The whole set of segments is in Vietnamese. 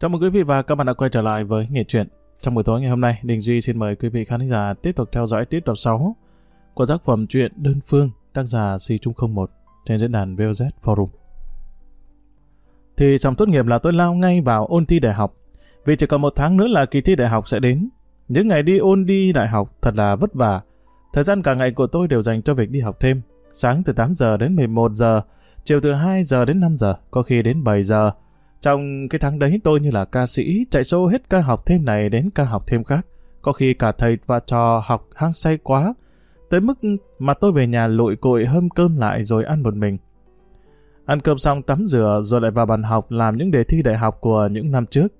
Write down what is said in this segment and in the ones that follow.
Chào mừng quý vị và các bạn đã quay trở lại với Nghệ truyện. Trong buổi tối ngày hôm nay, Đình Duy xin mời quý vị khán giả tiếp tục theo dõi tiếp tập 6 của tác phẩm truyện Đơn Phương, tác giả Si Trung 01 trên diễn đàn VOZ Forum. Thì trong tốt nghiệp là tôi lao ngay vào ôn thi đại học, vì chỉ còn một tháng nữa là kỳ thi đại học sẽ đến. Những ngày đi ôn đi đại học thật là vất vả. Thời gian cả ngày của tôi đều dành cho việc đi học thêm. Sáng từ 8 giờ đến 11 giờ, chiều từ 2 giờ đến 5 giờ, có khi đến 7 giờ. Trong cái tháng đấy tôi như là ca sĩ chạy xô hết ca học thêm này đến ca học thêm khác. Có khi cả thầy và trò học hăng say quá, tới mức mà tôi về nhà lội cội hâm cơm lại rồi ăn một mình. Ăn cơm xong tắm rửa rồi lại vào bàn học làm những đề thi đại học của những năm trước.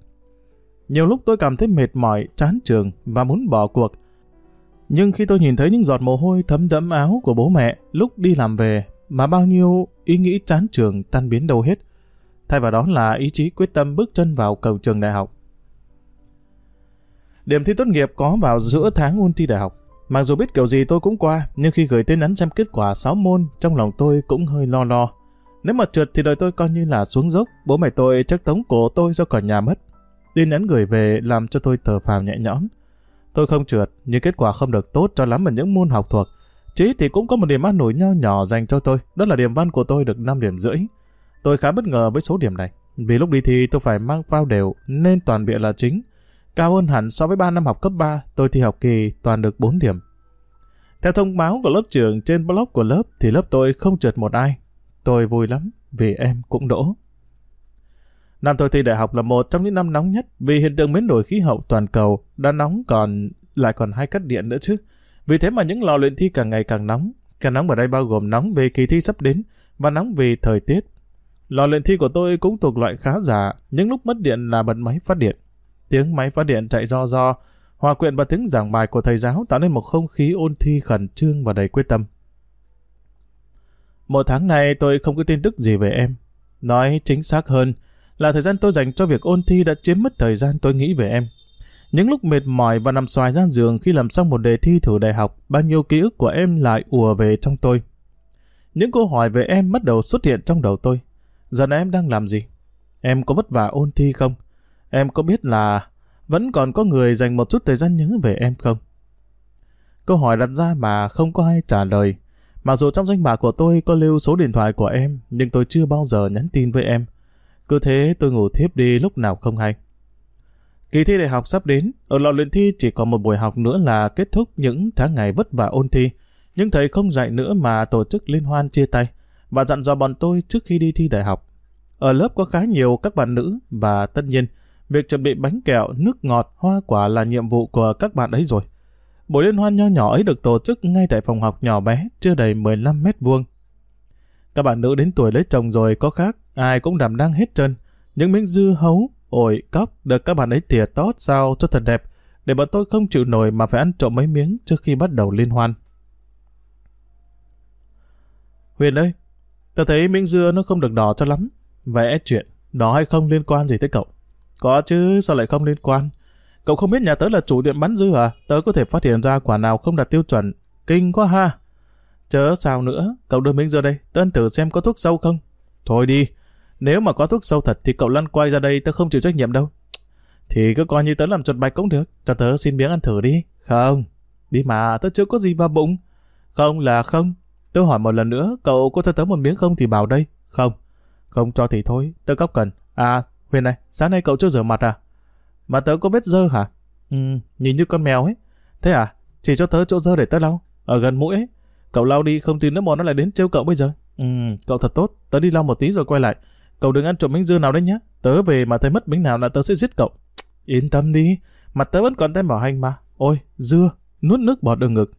Nhiều lúc tôi cảm thấy mệt mỏi, chán trường và muốn bỏ cuộc. Nhưng khi tôi nhìn thấy những giọt mồ hôi thấm đẫm áo của bố mẹ lúc đi làm về mà bao nhiêu ý nghĩ chán trường tan biến đâu hết. Thay vào đó là ý chí quyết tâm bước chân vào cầu trường đại học. Điểm thi tốt nghiệp có vào giữa tháng ôn thi đại học. Mặc dù biết kiểu gì tôi cũng qua, nhưng khi gửi tin nhắn xem kết quả 6 môn, trong lòng tôi cũng hơi lo lo. Nếu mà trượt thì đời tôi coi như là xuống dốc, bố mẹ tôi chắc tống cổ tôi do khỏi nhà mất. Tin nhắn gửi về làm cho tôi thở phào nhẹ nhõm. Tôi không trượt, nhưng kết quả không được tốt cho lắm ở những môn học thuộc. Chí thì cũng có một điểm an nổi nho nhỏ dành cho tôi, đó là điểm văn của tôi được 5 điểm rưỡi. Tôi khá bất ngờ với số điểm này, vì lúc đi thi tôi phải mang phao đều nên toàn bịa là chính. Cao hơn hẳn so với 3 năm học cấp 3, tôi thi học kỳ toàn được 4 điểm. Theo thông báo của lớp trưởng trên blog của lớp thì lớp tôi không trượt một ai. Tôi vui lắm vì em cũng đỗ. Năm tôi thi đại học là một trong những năm nóng nhất vì hiện tượng biến đổi khí hậu toàn cầu đã nóng còn lại còn hai cắt điện nữa chứ. Vì thế mà những lò luyện thi càng ngày càng nóng. Càng nóng ở đây bao gồm nóng về kỳ thi sắp đến và nóng vì thời tiết. Lò luyện thi của tôi cũng thuộc loại khá giả, những lúc mất điện là bật máy phát điện. Tiếng máy phát điện chạy do do, hòa quyện vào tiếng giảng bài của thầy giáo tạo nên một không khí ôn thi khẩn trương và đầy quyết tâm. Một tháng này tôi không có tin tức gì về em. Nói chính xác hơn là thời gian tôi dành cho việc ôn thi đã chiếm mất thời gian tôi nghĩ về em. Những lúc mệt mỏi và nằm xoài ra giường khi làm xong một đề thi thử đại học, bao nhiêu ký ức của em lại ùa về trong tôi. Những câu hỏi về em bắt đầu xuất hiện trong đầu tôi. Giờ này em đang làm gì? Em có vất vả ôn thi không? Em có biết là vẫn còn có người dành một chút thời gian nhớ về em không? Câu hỏi đặt ra mà không có ai trả lời. Mặc dù trong danh bạ của tôi có lưu số điện thoại của em, nhưng tôi chưa bao giờ nhắn tin với em. Cứ thế tôi ngủ thiếp đi lúc nào không hay. Kỳ thi đại học sắp đến, ở lò luyện thi chỉ còn một buổi học nữa là kết thúc những tháng ngày vất vả ôn thi. Nhưng thầy không dạy nữa mà tổ chức liên hoan chia tay và dặn dò bọn tôi trước khi đi thi đại học. Ở lớp có khá nhiều các bạn nữ và tất nhiên, việc chuẩn bị bánh kẹo, nước ngọt, hoa quả là nhiệm vụ của các bạn ấy rồi. Buổi liên hoan nho nhỏ ấy được tổ chức ngay tại phòng học nhỏ bé, chưa đầy 15 mét vuông. Các bạn nữ đến tuổi lấy chồng rồi có khác, ai cũng đảm đang hết chân. Những miếng dưa hấu, ổi, cóc được các bạn ấy tỉa tót sao cho thật đẹp, để bọn tôi không chịu nổi mà phải ăn trộm mấy miếng trước khi bắt đầu liên hoan. Huyền ơi, ta thấy miếng dưa nó không được đỏ cho lắm. Vẽ chuyện, đỏ hay không liên quan gì tới cậu? Có chứ, sao lại không liên quan? Cậu không biết nhà tớ là chủ tiệm bắn dưa à? Tớ có thể phát hiện ra quả nào không đạt tiêu chuẩn. Kinh quá ha! Chớ sao nữa, cậu đưa miếng dưa đây, tớ ăn thử xem có thuốc sâu không. Thôi đi, nếu mà có thuốc sâu thật thì cậu lăn quay ra đây tớ không chịu trách nhiệm đâu. Thì cứ coi như tớ làm chuột bạch cũng được, cho tớ xin miếng ăn thử đi. Không, đi mà, tớ chưa có gì vào bụng. Không là không tôi hỏi một lần nữa, cậu có cho tớ một miếng không thì bảo đây. Không. Không cho thì thôi, tớ cóc cần. À, Huyền này, sáng nay cậu chưa rửa mặt à? Mà tớ có vết dơ hả? Ừ, nhìn như con mèo ấy. Thế à? Chỉ cho tớ chỗ dơ để tớ lau. Ở gần mũi ấy. Cậu lau đi không tin nước bọt nó lại đến trêu cậu bây giờ. Ừ, cậu thật tốt. Tớ đi lau một tí rồi quay lại. Cậu đừng ăn trộm miếng dưa nào đấy nhá. Tớ về mà thấy mất miếng nào là tớ sẽ giết cậu. Yên tâm đi. Mặt tớ vẫn còn tem bảo hành mà. Ôi, dưa. Nuốt nước bọt ở ngực.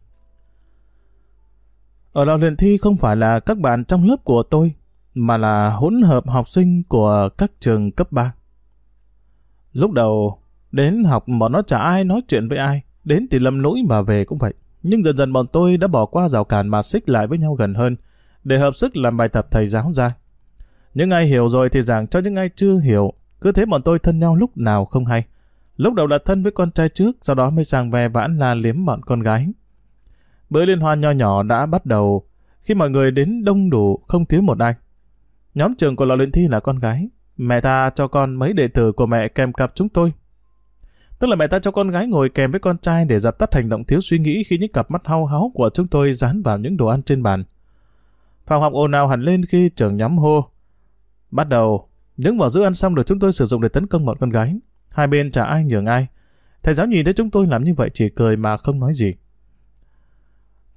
Ở lò luyện thi không phải là các bạn trong lớp của tôi, mà là hỗn hợp học sinh của các trường cấp 3. Lúc đầu, đến học bọn nó chả ai nói chuyện với ai, đến thì lầm lũi mà về cũng vậy. Nhưng dần dần bọn tôi đã bỏ qua rào cản mà xích lại với nhau gần hơn, để hợp sức làm bài tập thầy giáo ra. Những ai hiểu rồi thì giảng cho những ai chưa hiểu, cứ thế bọn tôi thân nhau lúc nào không hay. Lúc đầu là thân với con trai trước, sau đó mới sang về vãn là liếm bọn con gái. Bữa liên hoan nho nhỏ đã bắt đầu, khi mọi người đến đông đủ không thiếu một ai. Nhóm trường của lò luyện thi là con gái, mẹ ta cho con mấy đệ tử của mẹ kèm cặp chúng tôi. Tức là mẹ ta cho con gái ngồi kèm với con trai để dập tắt hành động thiếu suy nghĩ khi những cặp mắt hao háo của chúng tôi dán vào những đồ ăn trên bàn. Phòng học ồn ào hẳn lên khi trưởng nhóm hô. Bắt đầu, những vỏ giữ ăn xong được chúng tôi sử dụng để tấn công bọn con gái. Hai bên chả ai nhường ai. Thầy giáo nhìn thấy chúng tôi làm như vậy chỉ cười mà không nói gì.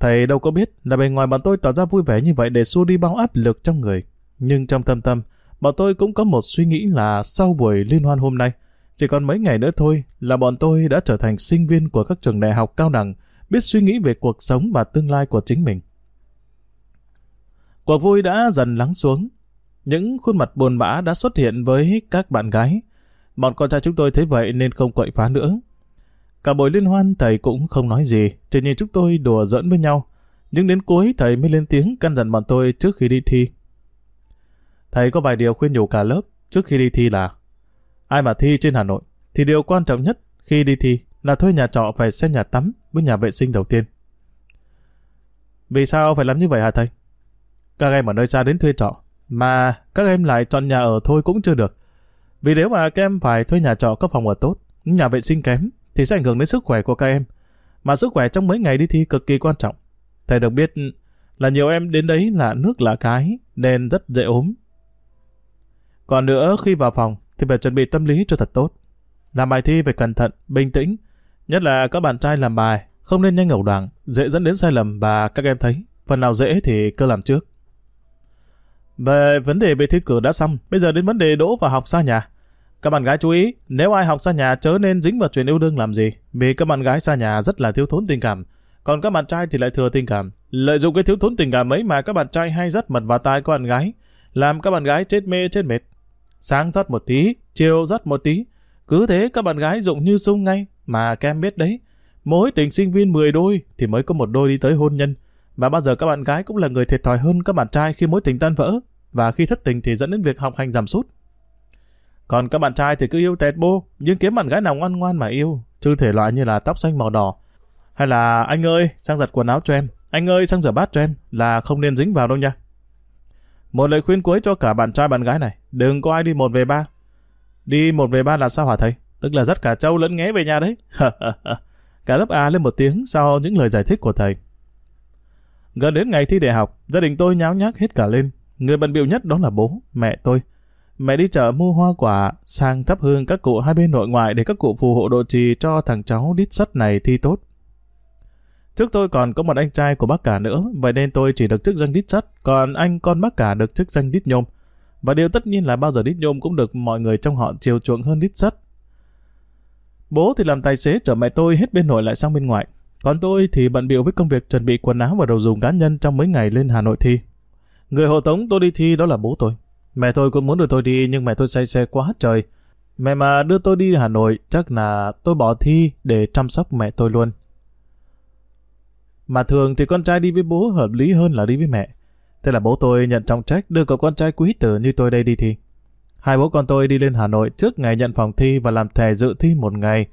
Thầy đâu có biết là bề ngoài bọn tôi tỏ ra vui vẻ như vậy để xua đi bao áp lực trong người. Nhưng trong tâm tâm, bọn tôi cũng có một suy nghĩ là sau buổi liên hoan hôm nay, chỉ còn mấy ngày nữa thôi là bọn tôi đã trở thành sinh viên của các trường đại học cao đẳng, biết suy nghĩ về cuộc sống và tương lai của chính mình. Cuộc vui đã dần lắng xuống. Những khuôn mặt buồn bã đã xuất hiện với các bạn gái. Bọn con trai chúng tôi thấy vậy nên không quậy phá nữa. Cả buổi liên hoan thầy cũng không nói gì, chỉ nhìn chúng tôi đùa giỡn với nhau. Nhưng đến cuối thầy mới lên tiếng căn dặn bọn tôi trước khi đi thi. Thầy có vài điều khuyên nhủ cả lớp trước khi đi thi là Ai mà thi trên Hà Nội thì điều quan trọng nhất khi đi thi là thuê nhà trọ phải xem nhà tắm với nhà vệ sinh đầu tiên. Vì sao phải làm như vậy hả thầy? Các em ở nơi xa đến thuê trọ, mà các em lại chọn nhà ở thôi cũng chưa được. Vì nếu mà các em phải thuê nhà trọ có phòng ở tốt, nhà vệ sinh kém, thì sẽ ảnh hưởng đến sức khỏe của các em. Mà sức khỏe trong mấy ngày đi thi cực kỳ quan trọng. Thầy được biết là nhiều em đến đấy là nước lạ cái, nên rất dễ ốm. Còn nữa, khi vào phòng, thì phải chuẩn bị tâm lý cho thật tốt. Làm bài thi phải cẩn thận, bình tĩnh. Nhất là các bạn trai làm bài, không nên nhanh ẩu đoàng, dễ dẫn đến sai lầm và các em thấy, phần nào dễ thì cứ làm trước. Về vấn đề về thi cử đã xong, bây giờ đến vấn đề đỗ và học xa nhà. Các bạn gái chú ý, nếu ai học xa nhà chớ nên dính vào chuyện yêu đương làm gì, vì các bạn gái xa nhà rất là thiếu thốn tình cảm, còn các bạn trai thì lại thừa tình cảm. Lợi dụng cái thiếu thốn tình cảm ấy mà các bạn trai hay dắt mật vào tai các bạn gái, làm các bạn gái chết mê chết mệt. Sáng rót một tí, chiều rót một tí. Cứ thế các bạn gái dụng như sung ngay, mà kem biết đấy. Mối tình sinh viên 10 đôi thì mới có một đôi đi tới hôn nhân. Và bao giờ các bạn gái cũng là người thiệt thòi hơn các bạn trai khi mối tình tan vỡ. Và khi thất tình thì dẫn đến việc học hành giảm sút. Còn các bạn trai thì cứ yêu tẹt bô, nhưng kiếm bạn gái nào ngoan ngoan mà yêu, chứ thể loại như là tóc xanh màu đỏ. Hay là anh ơi, sang giặt quần áo cho em, anh ơi sang rửa bát cho em, là không nên dính vào đâu nha. Một lời khuyên cuối cho cả bạn trai bạn gái này, đừng có ai đi một về ba. Đi một về ba là sao hả thầy? Tức là dắt cả châu lẫn nghé về nhà đấy. cả lớp A lên một tiếng sau những lời giải thích của thầy. Gần đến ngày thi đại học, gia đình tôi nháo nhác hết cả lên. Người bận biểu nhất đó là bố, mẹ tôi. Mẹ đi chợ mua hoa quả, sang thắp hương các cụ hai bên nội ngoại để các cụ phù hộ độ trì cho thằng cháu đít sắt này thi tốt. Trước tôi còn có một anh trai của bác cả nữa, vậy nên tôi chỉ được chức danh đít sắt, còn anh con bác cả được chức danh đít nhôm. Và điều tất nhiên là bao giờ đít nhôm cũng được mọi người trong họ chiều chuộng hơn đít sắt. Bố thì làm tài xế chở mẹ tôi hết bên nội lại sang bên ngoại. Còn tôi thì bận biểu với công việc chuẩn bị quần áo và đồ dùng cá nhân trong mấy ngày lên Hà Nội thi. Người hộ tống tôi đi thi đó là bố tôi. Mẹ tôi cũng muốn đưa tôi đi nhưng mẹ tôi say xe quá trời. Mẹ mà đưa tôi đi Hà Nội chắc là tôi bỏ thi để chăm sóc mẹ tôi luôn. Mà thường thì con trai đi với bố hợp lý hơn là đi với mẹ. Thế là bố tôi nhận trọng trách đưa cậu con trai quý tử như tôi đây đi thi. Hai bố con tôi đi lên Hà Nội trước ngày nhận phòng thi và làm thẻ dự thi một ngày.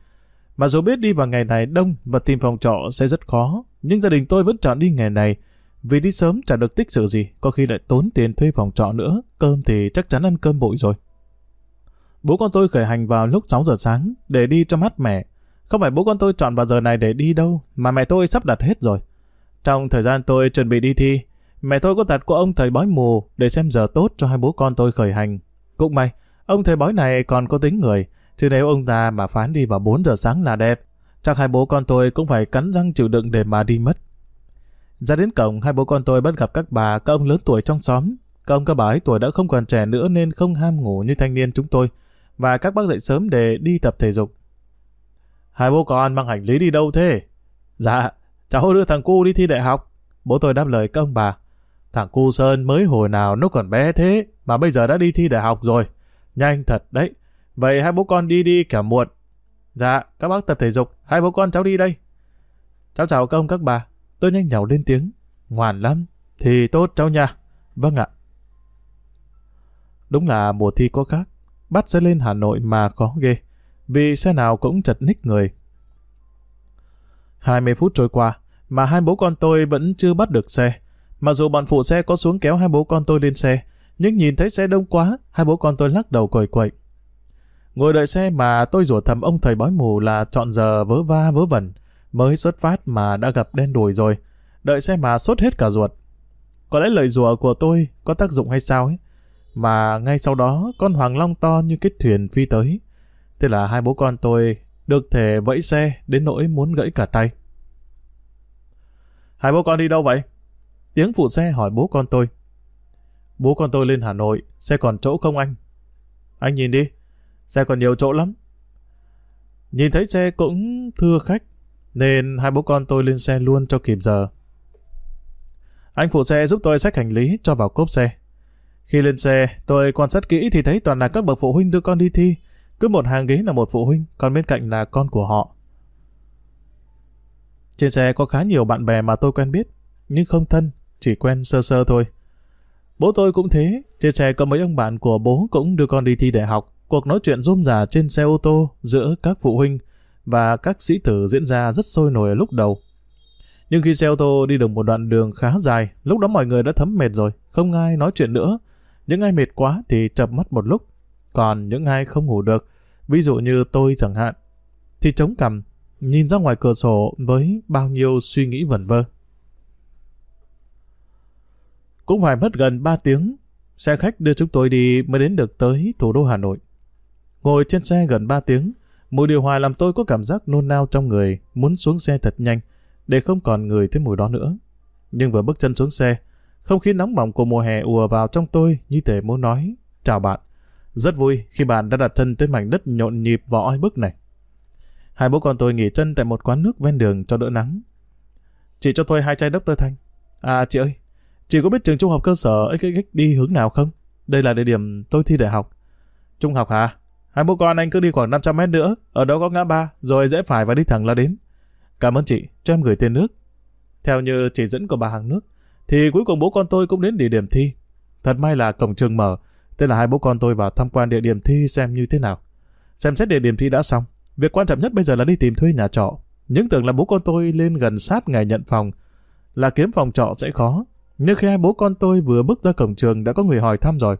Mà dù biết đi vào ngày này đông và tìm phòng trọ sẽ rất khó, nhưng gia đình tôi vẫn chọn đi ngày này vì đi sớm chả được tích sự gì, có khi lại tốn tiền thuê phòng trọ nữa, cơm thì chắc chắn ăn cơm bụi rồi. Bố con tôi khởi hành vào lúc 6 giờ sáng để đi cho mắt mẹ. Không phải bố con tôi chọn vào giờ này để đi đâu, mà mẹ tôi sắp đặt hết rồi. Trong thời gian tôi chuẩn bị đi thi, mẹ tôi có đặt của ông thầy bói mù để xem giờ tốt cho hai bố con tôi khởi hành. Cũng may, ông thầy bói này còn có tính người, chứ nếu ông ta mà phán đi vào 4 giờ sáng là đẹp, chắc hai bố con tôi cũng phải cắn răng chịu đựng để mà đi mất. Ra đến cổng, hai bố con tôi bắt gặp các bà, các ông lớn tuổi trong xóm. Các ông các bà ấy tuổi đã không còn trẻ nữa nên không ham ngủ như thanh niên chúng tôi, và các bác dậy sớm để đi tập thể dục. Hai bố con mang hành lý đi đâu thế? Dạ, cháu đưa thằng cu đi thi đại học. Bố tôi đáp lời các ông bà. Thằng cu Sơn mới hồi nào nó còn bé thế, mà bây giờ đã đi thi đại học rồi. Nhanh thật đấy. Vậy hai bố con đi đi kẻo muộn. Dạ, các bác tập thể dục, hai bố con cháu đi đây. Cháu chào các ông các bà. Tôi nhanh nhảu lên tiếng. Ngoan lắm. Thì tốt cháu nha. Vâng ạ. Đúng là mùa thi có khác. Bắt xe lên Hà Nội mà khó ghê. Vì xe nào cũng chật ních người. 20 phút trôi qua, mà hai bố con tôi vẫn chưa bắt được xe. Mặc dù bọn phụ xe có xuống kéo hai bố con tôi lên xe, nhưng nhìn thấy xe đông quá, hai bố con tôi lắc đầu quẩy quậy. Ngồi đợi xe mà tôi rủa thầm ông thầy bói mù là chọn giờ vớ va vớ vẩn, mới xuất phát mà đã gặp đen đùi rồi, đợi xe mà sốt hết cả ruột. Có lẽ lời rủa của tôi có tác dụng hay sao ấy, mà ngay sau đó con hoàng long to như cái thuyền phi tới. Thế là hai bố con tôi được thể vẫy xe đến nỗi muốn gãy cả tay. Hai bố con đi đâu vậy? Tiếng phụ xe hỏi bố con tôi. Bố con tôi lên Hà Nội, xe còn chỗ không anh? Anh nhìn đi, xe còn nhiều chỗ lắm. Nhìn thấy xe cũng thưa khách, nên hai bố con tôi lên xe luôn cho kịp giờ. Anh phụ xe giúp tôi xách hành lý cho vào cốp xe. Khi lên xe, tôi quan sát kỹ thì thấy toàn là các bậc phụ huynh đưa con đi thi. Cứ một hàng ghế là một phụ huynh, còn bên cạnh là con của họ. Trên xe có khá nhiều bạn bè mà tôi quen biết, nhưng không thân, chỉ quen sơ sơ thôi. Bố tôi cũng thế, trên xe có mấy ông bạn của bố cũng đưa con đi thi đại học. Cuộc nói chuyện rôm rả trên xe ô tô giữa các phụ huynh và các sĩ tử diễn ra rất sôi nổi ở lúc đầu. Nhưng khi xe ô tô đi được một đoạn đường khá dài, lúc đó mọi người đã thấm mệt rồi, không ai nói chuyện nữa. Những ai mệt quá thì chập mắt một lúc, còn những ai không ngủ được, ví dụ như tôi chẳng hạn, thì chống cằm, nhìn ra ngoài cửa sổ với bao nhiêu suy nghĩ vẩn vơ. Cũng phải mất gần 3 tiếng, xe khách đưa chúng tôi đi mới đến được tới thủ đô Hà Nội. Ngồi trên xe gần 3 tiếng, mùi điều hòa làm tôi có cảm giác nôn nao trong người, muốn xuống xe thật nhanh, để không còn người thấy mùi đó nữa. Nhưng vừa bước chân xuống xe, không khí nóng bỏng của mùa hè ùa vào trong tôi như thể muốn nói, chào bạn. Rất vui khi bạn đã đặt chân tới mảnh đất nhộn nhịp và oi bức này. Hai bố con tôi nghỉ chân tại một quán nước ven đường cho đỡ nắng. Chị cho tôi hai chai Dr. thanh. À chị ơi, chị có biết trường trung học cơ sở XXX đi hướng nào không? Đây là địa điểm tôi thi đại học. Trung học hả? Hai bố con anh cứ đi khoảng 500 mét nữa, ở đó có ngã ba, rồi rẽ phải và đi thẳng là đến. Cảm ơn chị, cho em gửi tiền nước. Theo như chỉ dẫn của bà hàng nước, thì cuối cùng bố con tôi cũng đến địa điểm thi. Thật may là cổng trường mở, thế là hai bố con tôi vào tham quan địa điểm thi xem như thế nào. Xem xét địa điểm thi đã xong, việc quan trọng nhất bây giờ là đi tìm thuê nhà trọ. Những tưởng là bố con tôi lên gần sát ngày nhận phòng, là kiếm phòng trọ sẽ khó. Nhưng khi hai bố con tôi vừa bước ra cổng trường đã có người hỏi thăm rồi.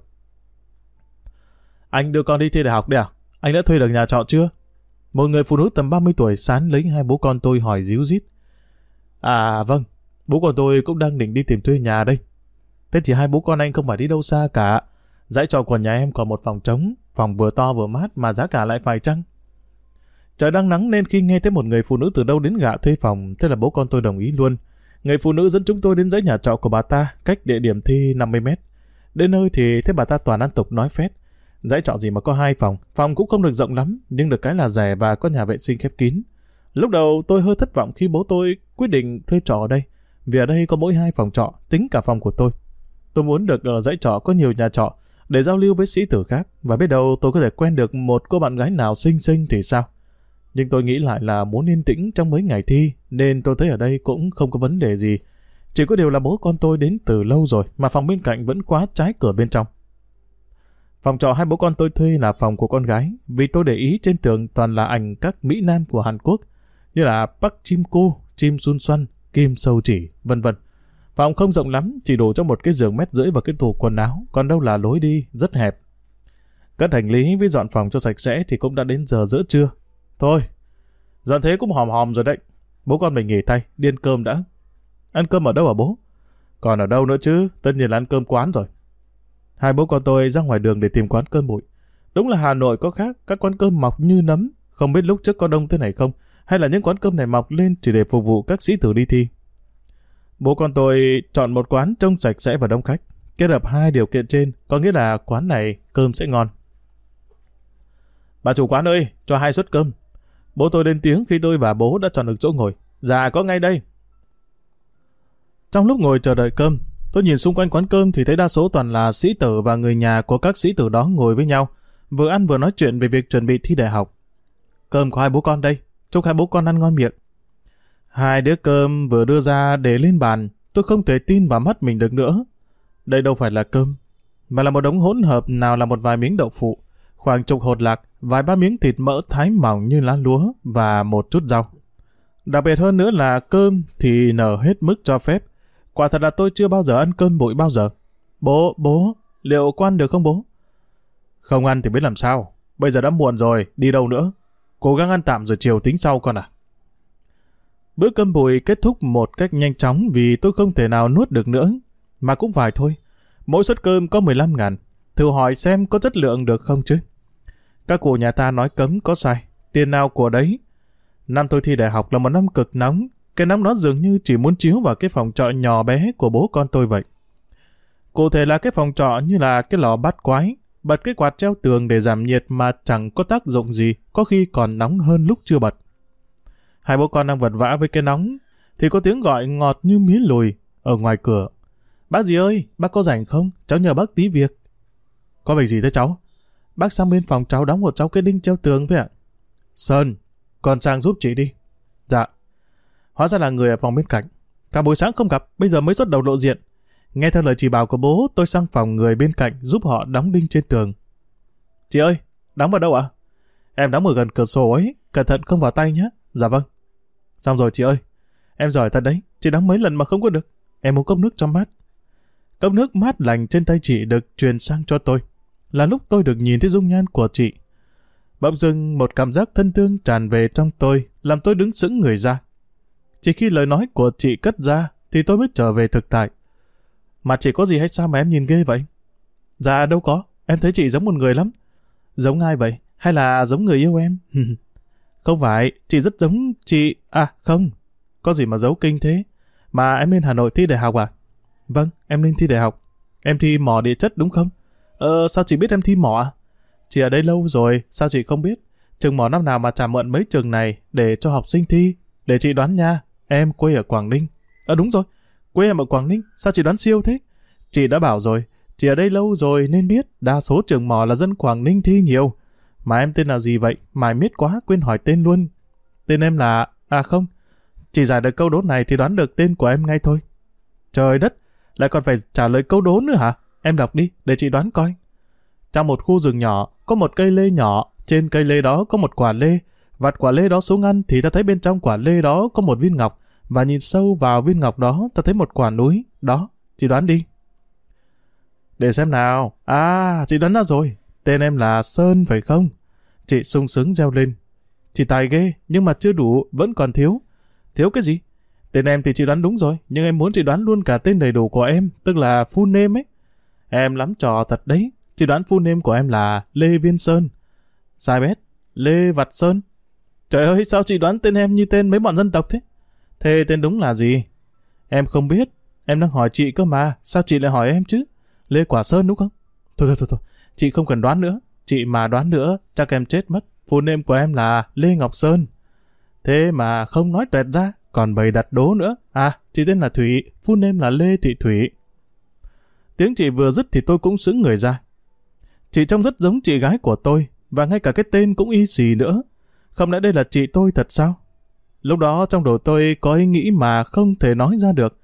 Anh đưa con đi thi đại học đi à? Anh đã thuê được nhà trọ chưa? Một người phụ nữ tầm 30 tuổi sán lấy hai bố con tôi hỏi díu dít. À vâng, bố con tôi cũng đang định đi tìm thuê nhà đây. Thế thì hai bố con anh không phải đi đâu xa cả. Dãy trọ của nhà em còn một phòng trống, phòng vừa to vừa mát mà giá cả lại phải chăng? Trời đang nắng nên khi nghe thấy một người phụ nữ từ đâu đến gạ thuê phòng, thế là bố con tôi đồng ý luôn. Người phụ nữ dẫn chúng tôi đến dãy nhà trọ của bà ta, cách địa điểm thi 50 mét. Đến nơi thì thấy bà ta toàn ăn tục nói phét. Dãy trọ gì mà có hai phòng, phòng cũng không được rộng lắm, nhưng được cái là rẻ và có nhà vệ sinh khép kín. Lúc đầu tôi hơi thất vọng khi bố tôi quyết định thuê trọ ở đây, vì ở đây có mỗi hai phòng trọ, tính cả phòng của tôi. Tôi muốn được ở dãy trọ có nhiều nhà trọ, để giao lưu với sĩ tử khác, và biết đâu tôi có thể quen được một cô bạn gái nào xinh xinh thì sao. Nhưng tôi nghĩ lại là muốn yên tĩnh trong mấy ngày thi, nên tôi thấy ở đây cũng không có vấn đề gì. Chỉ có điều là bố con tôi đến từ lâu rồi, mà phòng bên cạnh vẫn quá trái cửa bên trong. Phòng trọ hai bố con tôi thuê là phòng của con gái, vì tôi để ý trên tường toàn là ảnh các Mỹ Nam của Hàn Quốc, như là Park Chim Cô, Chim Sun Xuân, Kim Sâu Chỉ, vân vân. Phòng không rộng lắm, chỉ đủ cho một cái giường mét rưỡi và cái tủ quần áo, còn đâu là lối đi, rất hẹp. Cất hành lý với dọn phòng cho sạch sẽ thì cũng đã đến giờ giữa trưa. Thôi, dọn thế cũng hòm hòm rồi đấy. Bố con mình nghỉ tay, điên cơm đã. Ăn cơm ở đâu hả bố? Còn ở đâu nữa chứ, tất nhiên là ăn cơm quán rồi. Hai bố con tôi ra ngoài đường để tìm quán cơm bụi. Đúng là Hà Nội có khác, các quán cơm mọc như nấm. Không biết lúc trước có đông thế này không, hay là những quán cơm này mọc lên chỉ để phục vụ các sĩ tử đi thi. Bố con tôi chọn một quán trông sạch sẽ và đông khách. Kết hợp hai điều kiện trên, có nghĩa là quán này cơm sẽ ngon. Bà chủ quán ơi, cho hai suất cơm. Bố tôi lên tiếng khi tôi và bố đã chọn được chỗ ngồi. Dạ, có ngay đây. Trong lúc ngồi chờ đợi cơm, Tôi nhìn xung quanh quán cơm thì thấy đa số toàn là sĩ tử và người nhà của các sĩ tử đó ngồi với nhau, vừa ăn vừa nói chuyện về việc chuẩn bị thi đại học. Cơm của hai bố con đây, chúc hai bố con ăn ngon miệng. Hai đứa cơm vừa đưa ra để lên bàn, tôi không thể tin vào mắt mình được nữa. Đây đâu phải là cơm, mà là một đống hỗn hợp nào là một vài miếng đậu phụ, khoảng chục hột lạc, vài ba miếng thịt mỡ thái mỏng như lá lúa và một chút rau. Đặc biệt hơn nữa là cơm thì nở hết mức cho phép, Quả thật là tôi chưa bao giờ ăn cơm bụi bao giờ. Bố, bố, liệu có ăn được không bố? Không ăn thì biết làm sao. Bây giờ đã muộn rồi, đi đâu nữa? Cố gắng ăn tạm rồi chiều tính sau con à. Bữa cơm bụi kết thúc một cách nhanh chóng vì tôi không thể nào nuốt được nữa. Mà cũng phải thôi. Mỗi suất cơm có 15 ngàn. Thử hỏi xem có chất lượng được không chứ? Các cụ nhà ta nói cấm có sai. Tiền nào của đấy. Năm tôi thi đại học là một năm cực nóng. Cái nóng đó dường như chỉ muốn chiếu vào cái phòng trọ nhỏ bé của bố con tôi vậy. Cụ thể là cái phòng trọ như là cái lò bát quái, bật cái quạt treo tường để giảm nhiệt mà chẳng có tác dụng gì, có khi còn nóng hơn lúc chưa bật. Hai bố con đang vật vã với cái nóng, thì có tiếng gọi ngọt như mía lùi ở ngoài cửa. Bác gì ơi, bác có rảnh không? Cháu nhờ bác tí việc. Có việc gì thế cháu? Bác sang bên phòng cháu đóng một cháu cái đinh treo tường với ạ. Sơn, con sang giúp chị đi. Dạ. Hóa ra là người ở phòng bên cạnh. Cả buổi sáng không gặp, bây giờ mới xuất đầu lộ diện. Nghe theo lời chỉ bảo của bố, tôi sang phòng người bên cạnh giúp họ đóng đinh trên tường. Chị ơi, đóng vào đâu ạ? Em đóng ở gần cửa sổ ấy, cẩn thận không vào tay nhé. Dạ vâng. Xong rồi chị ơi, em giỏi thật đấy, chị đóng mấy lần mà không có được. Em muốn cốc nước cho mát. Cốc nước mát lành trên tay chị được truyền sang cho tôi. Là lúc tôi được nhìn thấy dung nhan của chị. Bỗng dưng một cảm giác thân thương tràn về trong tôi, làm tôi đứng sững người ra. Chỉ khi lời nói của chị cất ra, thì tôi mới trở về thực tại. Mà chị có gì hay sao mà em nhìn ghê vậy? Dạ đâu có, em thấy chị giống một người lắm. Giống ai vậy? Hay là giống người yêu em? không phải, chị rất giống chị... À không, có gì mà giấu kinh thế? Mà em lên Hà Nội thi đại học à? Vâng, em lên thi đại học. Em thi mỏ địa chất đúng không? Ờ, sao chị biết em thi mỏ à? Chị ở đây lâu rồi, sao chị không biết? Trường mỏ năm nào mà trả mượn mấy trường này để cho học sinh thi? Để chị đoán nha, em quê ở Quảng Ninh. Ờ đúng rồi, quê em ở Quảng Ninh, sao chị đoán siêu thế? Chị đã bảo rồi, chị ở đây lâu rồi nên biết đa số trường mò là dân Quảng Ninh thi nhiều. Mà em tên là gì vậy? Mải miết quá, quên hỏi tên luôn. Tên em là... À không, chỉ giải được câu đố này thì đoán được tên của em ngay thôi. Trời đất, lại còn phải trả lời câu đố nữa hả? Em đọc đi, để chị đoán coi. Trong một khu rừng nhỏ, có một cây lê nhỏ, trên cây lê đó có một quả lê. Vặt quả lê đó xuống ăn thì ta thấy bên trong quả lê đó có một viên ngọc, và nhìn sâu vào viên ngọc đó ta thấy một quả núi. Đó, chị đoán đi. Để xem nào. À, chị đoán ra rồi. Tên em là Sơn phải không? Chị sung sướng reo lên. Chị tài ghê, nhưng mà chưa đủ, vẫn còn thiếu. Thiếu cái gì? Tên em thì chị đoán đúng rồi, nhưng em muốn chị đoán luôn cả tên đầy đủ của em, tức là full name ấy. Em lắm trò thật đấy. Chị đoán full name của em là Lê Viên Sơn. Sai bét, Lê Vặt Sơn. Trời ơi, sao chị đoán tên em như tên mấy bọn dân tộc thế? Thế tên đúng là gì? Em không biết. Em đang hỏi chị cơ mà, sao chị lại hỏi em chứ? Lê Quả Sơn đúng không? Thôi thôi thôi, thôi. chị không cần đoán nữa. Chị mà đoán nữa, chắc em chết mất. Phụ name của em là Lê Ngọc Sơn. Thế mà không nói tuyệt ra, còn bày đặt đố nữa. À, chị tên là Thủy, phụ name là Lê Thị Thủy. Tiếng chị vừa dứt thì tôi cũng sững người ra. Chị trông rất giống chị gái của tôi, và ngay cả cái tên cũng y xì nữa. Không lẽ đây là chị tôi thật sao? Lúc đó trong đầu tôi có ý nghĩ mà không thể nói ra được.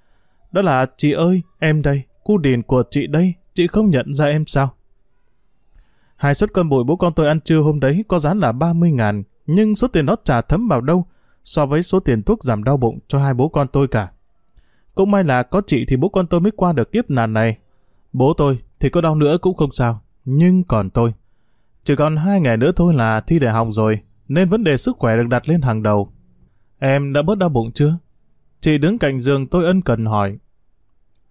Đó là chị ơi, em đây, cu điền của chị đây, chị không nhận ra em sao? Hai suất cơm bụi bố con tôi ăn trưa hôm đấy có giá là 30 ngàn, nhưng số tiền đó trả thấm vào đâu so với số tiền thuốc giảm đau bụng cho hai bố con tôi cả. Cũng may là có chị thì bố con tôi mới qua được kiếp nàn này. Bố tôi thì có đau nữa cũng không sao, nhưng còn tôi. Chỉ còn hai ngày nữa thôi là thi đại học rồi, nên vấn đề sức khỏe được đặt lên hàng đầu. Em đã bớt đau bụng chưa? Chị đứng cạnh giường tôi ân cần hỏi.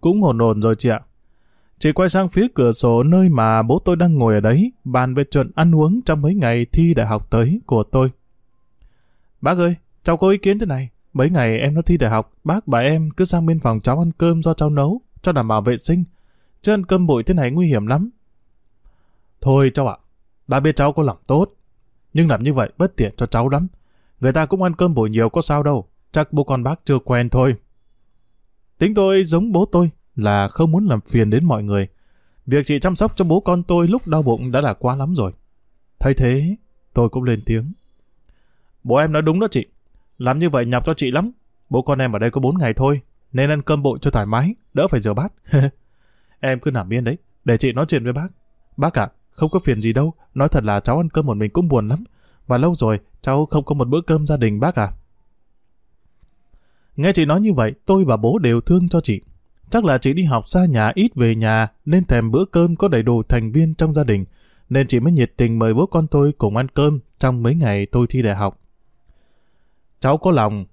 Cũng ổn ổn rồi chị ạ. Chị quay sang phía cửa sổ nơi mà bố tôi đang ngồi ở đấy, bàn về chuyện ăn uống trong mấy ngày thi đại học tới của tôi. Bác ơi, cháu có ý kiến thế này. Mấy ngày em nó thi đại học, bác bà em cứ sang bên phòng cháu ăn cơm do cháu nấu, cho đảm bảo vệ sinh. Chứ ăn cơm bụi thế này nguy hiểm lắm. Thôi cháu ạ, bà biết cháu có lòng tốt. Nhưng làm như vậy bất tiện cho cháu lắm. Người ta cũng ăn cơm buổi nhiều có sao đâu. Chắc bố con bác chưa quen thôi. Tính tôi giống bố tôi là không muốn làm phiền đến mọi người. Việc chị chăm sóc cho bố con tôi lúc đau bụng đã là quá lắm rồi. Thấy thế, tôi cũng lên tiếng. Bố em nói đúng đó chị. Làm như vậy nhọc cho chị lắm. Bố con em ở đây có 4 ngày thôi, nên ăn cơm bội cho thoải mái, đỡ phải rửa bát. em cứ nằm yên đấy, để chị nói chuyện với bác. Bác ạ, không có phiền gì đâu, nói thật là cháu ăn cơm một mình cũng buồn lắm. Và lâu rồi, cháu không có một bữa cơm gia đình bác à. Nghe chị nói như vậy, tôi và bố đều thương cho chị. chắc là chị đi học xa nhà ít về nhà nên thèm bữa cơm có đầy đủ thành viên trong gia đình, nên chị mới nhiệt tình mời bố con tôi cùng ăn cơm trong mấy ngày tôi thi đại học. Cháu có lòng,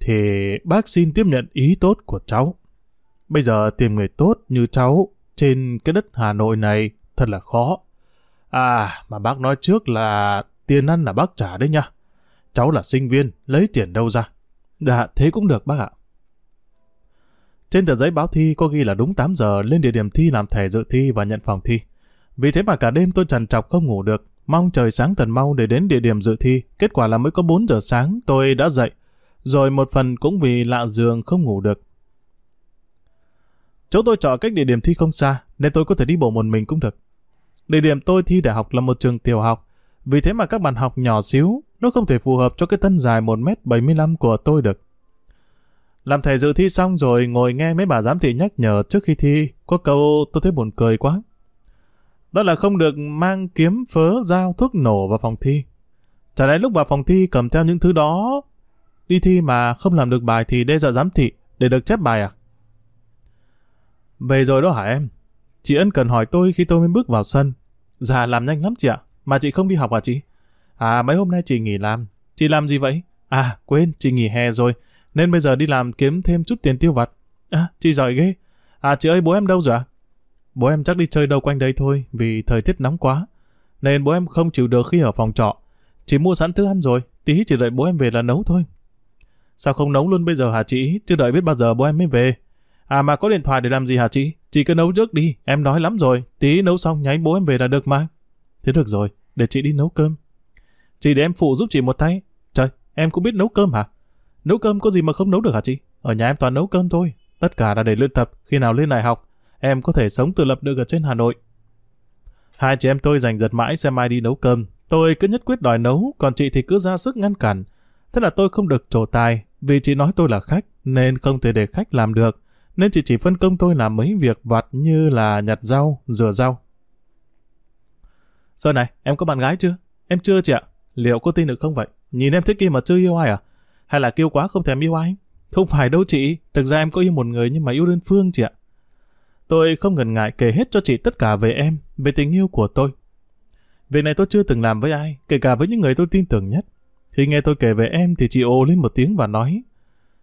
thì bác xin tiếp nhận ý tốt của cháu. Bây giờ tìm người tốt như cháu trên cái đất Hà Nội này thật là khó. À, mà bác nói trước là tiền ăn là bác trả đấy nha. Cháu là sinh viên, lấy tiền đâu ra? Dạ, thế cũng được bác ạ. Trên tờ giấy báo thi có ghi là đúng 8 giờ lên địa điểm thi làm thẻ dự thi và nhận phòng thi. Vì thế mà cả đêm tôi trằn trọc không ngủ được, mong trời sáng thần mau để đến địa điểm dự thi. Kết quả là mới có 4 giờ sáng tôi đã dậy, rồi một phần cũng vì lạ giường không ngủ được. Chỗ tôi chọn cách địa điểm thi không xa, nên tôi có thể đi bộ một mình cũng được. Địa điểm tôi thi đại học là một trường tiểu học, vì thế mà các bạn học nhỏ xíu, nó không thể phù hợp cho cái thân dài 1m75 của tôi được. Làm thầy dự thi xong rồi ngồi nghe mấy bà giám thị nhắc nhở trước khi thi, có câu tôi thấy buồn cười quá. Đó là không được mang kiếm phớ, dao, thuốc nổ vào phòng thi. Chả lẽ lúc vào phòng thi cầm theo những thứ đó, đi thi mà không làm được bài thì đe dọa giám thị để được chép bài à? Về rồi đó hả em? Chị Ân cần hỏi tôi khi tôi mới bước vào sân. Dạ làm nhanh lắm chị ạ, mà chị không đi học à chị? À mấy hôm nay chị nghỉ làm. Chị làm gì vậy? À quên, chị nghỉ hè rồi, nên bây giờ đi làm kiếm thêm chút tiền tiêu vặt. À, chị giỏi ghê. À chị ơi bố em đâu rồi ạ? Bố em chắc đi chơi đâu quanh đây thôi, vì thời tiết nóng quá. Nên bố em không chịu được khi ở phòng trọ. chị mua sẵn thức ăn rồi, tí chỉ đợi bố em về là nấu thôi. Sao không nấu luôn bây giờ hả chị? Chứ đợi biết bao giờ bố em mới về. À mà có điện thoại để làm gì hả chị? Chị cứ nấu trước đi, em đói lắm rồi. Tí nấu xong nháy bố em về là được mà. Thế được rồi, để chị đi nấu cơm. Chị để em phụ giúp chị một tay. Trời, em cũng biết nấu cơm hả? Nấu cơm có gì mà không nấu được hả chị? Ở nhà em toàn nấu cơm thôi. Tất cả là để luyện tập, khi nào lên đại học, em có thể sống tự lập được ở trên Hà Nội. Hai chị em tôi giành giật mãi xem ai đi nấu cơm. Tôi cứ nhất quyết đòi nấu, còn chị thì cứ ra sức ngăn cản. Thế là tôi không được trổ tài, vì chị nói tôi là khách, nên không thể để khách làm được. Nên chị chỉ phân công tôi làm mấy việc vặt như là nhặt rau, rửa rau. Sơn này, em có bạn gái chưa? Em chưa chị ạ. Liệu có tin được không vậy? Nhìn em thế kia mà chưa yêu ai à? Hay là kêu quá không thèm yêu ai? Không phải đâu chị, thực ra em có yêu một người nhưng mà yêu đơn phương chị ạ. Tôi không ngần ngại kể hết cho chị tất cả về em, về tình yêu của tôi. Việc này tôi chưa từng làm với ai, kể cả với những người tôi tin tưởng nhất. Khi nghe tôi kể về em thì chị ồ lên một tiếng và nói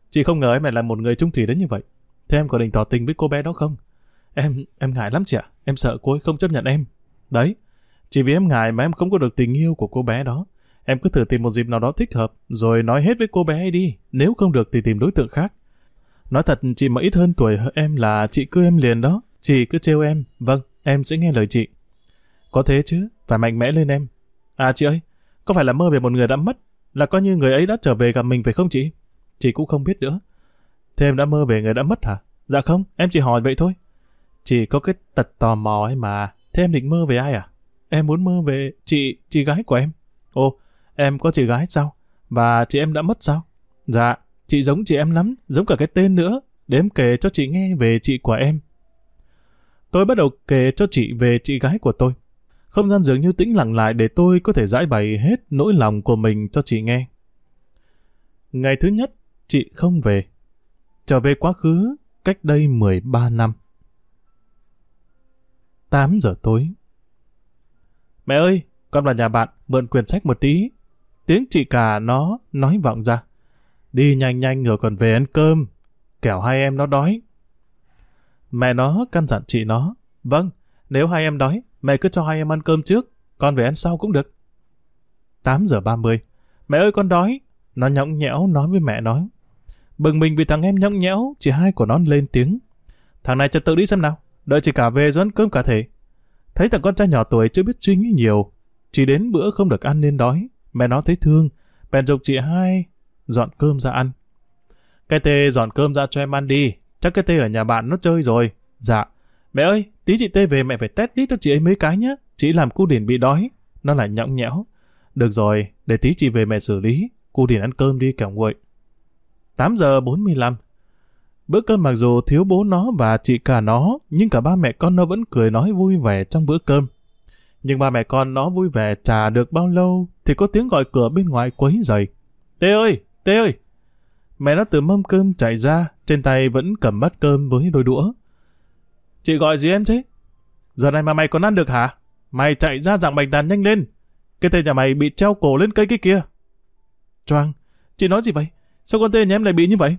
Chị không ngờ em lại là một người trung thủy đến như vậy. Thế em có định tỏ tình với cô bé đó không? Em, em ngại lắm chị ạ. Em sợ cô ấy không chấp nhận em. Đấy, chỉ vì em ngại mà em không có được tình yêu của cô bé đó. Em cứ thử tìm một dịp nào đó thích hợp, rồi nói hết với cô bé ấy đi. Nếu không được thì tìm đối tượng khác. Nói thật, chị mà ít hơn tuổi em là chị cứ em liền đó. Chị cứ trêu em. Vâng, em sẽ nghe lời chị. Có thế chứ, phải mạnh mẽ lên em. À chị ơi, có phải là mơ về một người đã mất, là coi như người ấy đã trở về gặp mình phải không chị? Chị cũng không biết nữa. Thế em đã mơ về người đã mất hả? Dạ không, em chỉ hỏi vậy thôi. Chỉ có cái tật tò mò ấy mà. Thế em định mơ về ai à? Em muốn mơ về chị, chị gái của em. Ồ, em có chị gái sao? Và chị em đã mất sao? Dạ, chị giống chị em lắm, giống cả cái tên nữa. Để em kể cho chị nghe về chị của em. Tôi bắt đầu kể cho chị về chị gái của tôi. Không gian dường như tĩnh lặng lại để tôi có thể giải bày hết nỗi lòng của mình cho chị nghe. Ngày thứ nhất, chị không về. Trở về quá khứ, cách đây 13 năm. 8 giờ tối. Mẹ ơi, con vào nhà bạn, mượn quyển sách một tí. Tiếng chị cả nó nói vọng ra. Đi nhanh nhanh rồi còn về ăn cơm. Kẻo hai em nó đói. Mẹ nó căn dặn chị nó. Vâng, nếu hai em đói, mẹ cứ cho hai em ăn cơm trước, con về ăn sau cũng được. 8 giờ 30. Mẹ ơi con đói. Nó nhõng nhẽo nói với mẹ nói. Bừng mình vì thằng em nhõng nhẽo, chị hai của nó lên tiếng. Thằng này cho tự đi xem nào, đợi chị cả về rồi ăn cơm cả thể. Thấy thằng con trai nhỏ tuổi chưa biết suy nghĩ nhiều, chỉ đến bữa không được ăn nên đói. Mẹ nó thấy thương, bèn dục chị hai dọn cơm ra ăn. Cái tê dọn cơm ra cho em ăn đi, chắc cái tê ở nhà bạn nó chơi rồi. Dạ, mẹ ơi, tí chị tê về mẹ phải test đi cho chị ấy mấy cái nhé, chị làm cu điển bị đói. Nó lại nhõng nhẽo. Được rồi, để tí chị về mẹ xử lý, cu điển ăn cơm đi kẻo nguội. 8 giờ 45 Bữa cơm mặc dù thiếu bố nó và chị cả nó, nhưng cả ba mẹ con nó vẫn cười nói vui vẻ trong bữa cơm. Nhưng ba mẹ con nó vui vẻ trà được bao lâu thì có tiếng gọi cửa bên ngoài quấy dày. Tê ơi! Tê ơi! Mẹ nó từ mâm cơm chạy ra, trên tay vẫn cầm bát cơm với đôi đũa. Chị gọi gì em thế? Giờ này mà mày còn ăn được hả? Mày chạy ra dạng bạch đàn nhanh lên. Cái tên nhà mày bị treo cổ lên cây cái kia. Choang, chị nói gì vậy? Sao con tên nhà em lại bị như vậy?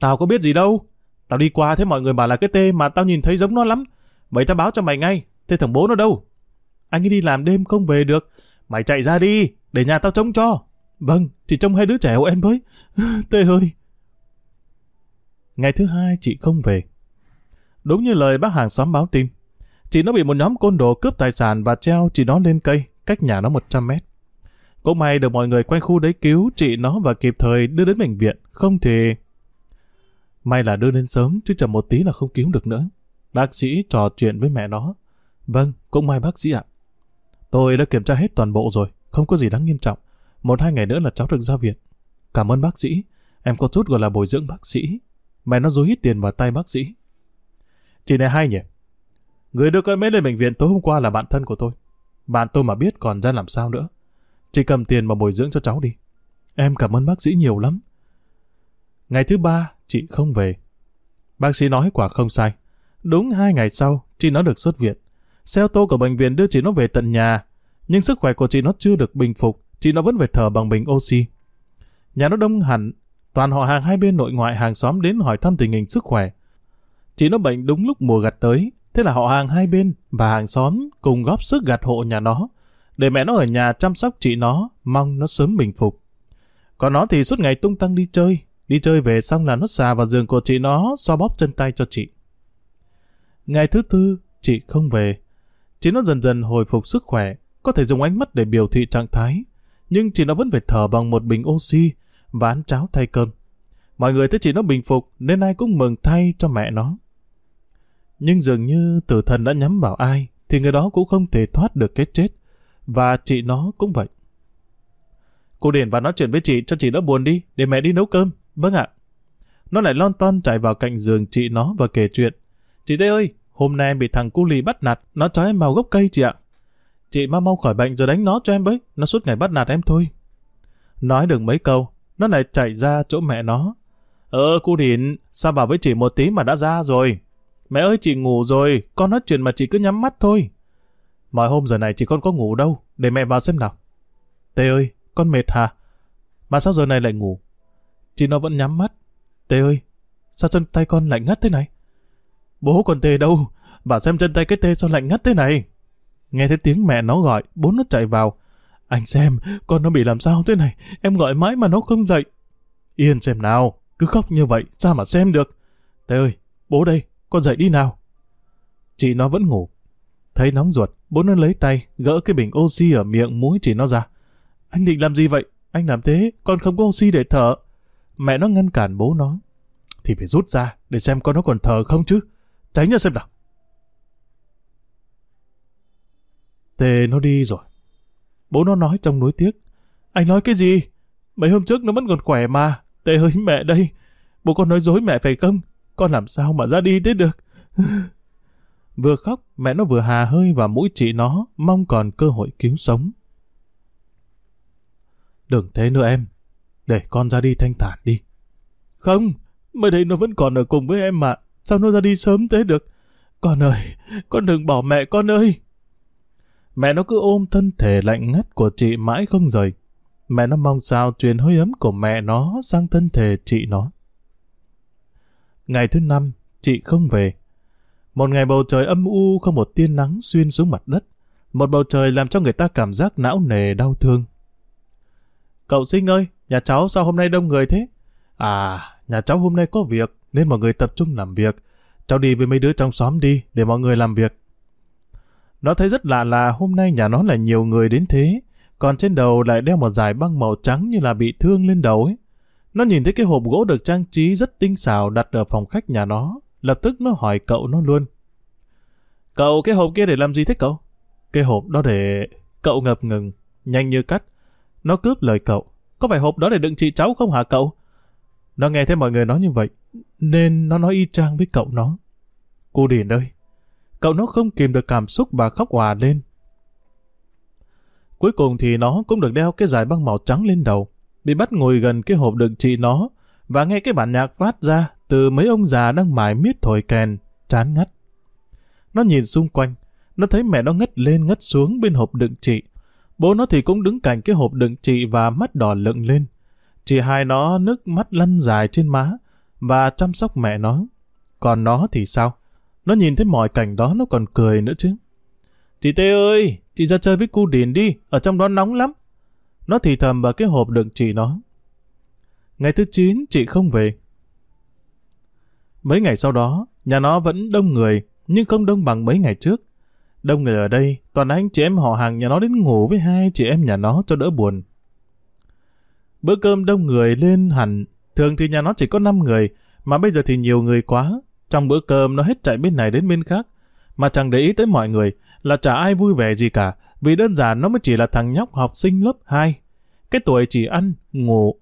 Tao có biết gì đâu. Tao đi qua thấy mọi người bảo là cái tê mà tao nhìn thấy giống nó lắm. Vậy tao báo cho mày ngay. Thế thằng bố nó đâu? Anh ấy đi làm đêm không về được. Mày chạy ra đi, để nhà tao trông cho. Vâng, chỉ trông hai đứa trẻ hộ em với. tê ơi. Ngày thứ hai chị không về. Đúng như lời bác hàng xóm báo tin. Chị nó bị một nhóm côn đồ cướp tài sản và treo chị nó lên cây, cách nhà nó 100 mét. Cũng may được mọi người quanh khu đấy cứu chị nó và kịp thời đưa đến bệnh viện, không thì... May là đưa lên sớm, chứ chậm một tí là không cứu được nữa. Bác sĩ trò chuyện với mẹ nó. Vâng, cũng may bác sĩ ạ. Tôi đã kiểm tra hết toàn bộ rồi, không có gì đáng nghiêm trọng. Một hai ngày nữa là cháu được ra viện. Cảm ơn bác sĩ. Em có chút gọi là bồi dưỡng bác sĩ. Mẹ nó dối hít tiền vào tay bác sĩ. Chị này hay nhỉ? Người đưa con bé lên bệnh viện tối hôm qua là bạn thân của tôi. Bạn tôi mà biết còn ra làm sao nữa. Chị cầm tiền mà bồi dưỡng cho cháu đi. Em cảm ơn bác sĩ nhiều lắm. Ngày thứ ba, chị không về. Bác sĩ nói quả không sai. Đúng hai ngày sau, chị nó được xuất viện. Xe ô tô của bệnh viện đưa chị nó về tận nhà. Nhưng sức khỏe của chị nó chưa được bình phục. Chị nó vẫn phải thở bằng bình oxy. Nhà nó đông hẳn. Toàn họ hàng hai bên nội ngoại hàng xóm đến hỏi thăm tình hình sức khỏe. Chị nó bệnh đúng lúc mùa gặt tới. Thế là họ hàng hai bên và hàng xóm cùng góp sức gặt hộ nhà nó. Để mẹ nó ở nhà chăm sóc chị nó, mong nó sớm bình phục. Còn nó thì suốt ngày tung tăng đi chơi. Đi chơi về xong là nó xà vào giường của chị nó, xoa bóp chân tay cho chị. Ngày thứ tư, chị không về. Chị nó dần dần hồi phục sức khỏe, có thể dùng ánh mắt để biểu thị trạng thái. Nhưng chị nó vẫn phải thở bằng một bình oxy và ăn cháo thay cơm. Mọi người thấy chị nó bình phục nên ai cũng mừng thay cho mẹ nó. Nhưng dường như tử thần đã nhắm vào ai thì người đó cũng không thể thoát được cái chết. Và chị nó cũng vậy. Cô Điển vào nói chuyện với chị cho chị đỡ buồn đi, để mẹ đi nấu cơm. Vâng ạ. Nó lại lon ton chạy vào cạnh giường chị nó và kể chuyện. Chị Tê ơi, hôm nay em bị thằng cu lì bắt nạt, nó cho em vào gốc cây chị ạ. Chị mau mau khỏi bệnh rồi đánh nó cho em với, nó suốt ngày bắt nạt em thôi. Nói được mấy câu, nó lại chạy ra chỗ mẹ nó. Ờ, cu Điển, sao vào với chị một tí mà đã ra rồi? Mẹ ơi chị ngủ rồi, con nói chuyện mà chị cứ nhắm mắt thôi. Mọi hôm giờ này chị con có ngủ đâu, để mẹ vào xem nào. Tê ơi, con mệt hả? Mà sao giờ này lại ngủ? Chị nó vẫn nhắm mắt. Tê ơi, sao chân tay con lạnh ngắt thế này? Bố còn Tê đâu? Bà xem chân tay cái Tê sao lạnh ngắt thế này? Nghe thấy tiếng mẹ nó gọi, bố nó chạy vào. Anh xem, con nó bị làm sao thế này? Em gọi mãi mà nó không dậy. Yên xem nào, cứ khóc như vậy, sao mà xem được? Tê ơi, bố đây, con dậy đi nào. Chị nó vẫn ngủ. Thấy nóng ruột, bố nó lấy tay, gỡ cái bình oxy ở miệng mũi chị nó ra. Anh định làm gì vậy? Anh làm thế, con không có oxy để thở. Mẹ nó ngăn cản bố nó. Thì phải rút ra, để xem con nó còn thở không chứ. Tránh ra xem nào. Tề nó đi rồi. Bố nó nói trong nối tiếc. Anh nói cái gì? Mấy hôm trước nó vẫn còn khỏe mà. Tề ơi mẹ đây. Bố con nói dối mẹ phải không? Con làm sao mà ra đi thế được? vừa khóc, mẹ nó vừa hà hơi vào mũi chị nó, mong còn cơ hội cứu sống. Đừng thế nữa em. Để con ra đi thanh thản đi. Không, mới đây nó vẫn còn ở cùng với em mà. Sao nó ra đi sớm thế được? Con ơi, con đừng bỏ mẹ con ơi. Mẹ nó cứ ôm thân thể lạnh ngắt của chị mãi không rời. Mẹ nó mong sao truyền hơi ấm của mẹ nó sang thân thể chị nó. Ngày thứ năm, chị không về. Một ngày bầu trời âm u không một tia nắng xuyên xuống mặt đất. Một bầu trời làm cho người ta cảm giác não nề đau thương. Cậu sinh ơi, nhà cháu sao hôm nay đông người thế? À, nhà cháu hôm nay có việc, nên mọi người tập trung làm việc. Cháu đi với mấy đứa trong xóm đi, để mọi người làm việc. Nó thấy rất lạ là hôm nay nhà nó lại nhiều người đến thế, còn trên đầu lại đeo một dải băng màu trắng như là bị thương lên đầu ấy. Nó nhìn thấy cái hộp gỗ được trang trí rất tinh xảo đặt ở phòng khách nhà nó, lập tức nó hỏi cậu nó luôn. Cậu cái hộp kia để làm gì thế cậu? Cái hộp đó để... Cậu ngập ngừng, nhanh như cắt. Nó cướp lời cậu. Có phải hộp đó để đựng chị cháu không hả cậu? Nó nghe thấy mọi người nói như vậy, nên nó nói y chang với cậu nó. Cô Điền ơi, cậu nó không kìm được cảm xúc và khóc hòa lên. Cuối cùng thì nó cũng được đeo cái giải băng màu trắng lên đầu. Bị bắt ngồi gần cái hộp đựng chị nó, và nghe cái bản nhạc phát ra từ mấy ông già đang mải miết thổi kèn, chán ngắt. Nó nhìn xung quanh, nó thấy mẹ nó ngất lên ngất xuống bên hộp đựng chị. Bố nó thì cũng đứng cạnh cái hộp đựng chị và mắt đỏ lựng lên. Chị hai nó nước mắt lăn dài trên má và chăm sóc mẹ nó. Còn nó thì sao? Nó nhìn thấy mọi cảnh đó nó còn cười nữa chứ. Chị Tê ơi, chị ra chơi với cu Điền đi, ở trong đó nóng lắm. Nó thì thầm vào cái hộp đựng chị nó. Ngày thứ 9 chị không về. Mấy ngày sau đó, nhà nó vẫn đông người, nhưng không đông bằng mấy ngày trước. Đông người ở đây, toàn anh chị em họ hàng nhà nó đến ngủ với hai chị em nhà nó cho đỡ buồn. Bữa cơm đông người lên hẳn, thường thì nhà nó chỉ có 5 người, mà bây giờ thì nhiều người quá. Trong bữa cơm nó hết chạy bên này đến bên khác, mà chẳng để ý tới mọi người, là chả ai vui vẻ gì cả, vì đơn giản nó mới chỉ là thằng nhóc học sinh lớp 2. Cái tuổi chỉ ăn, ngủ.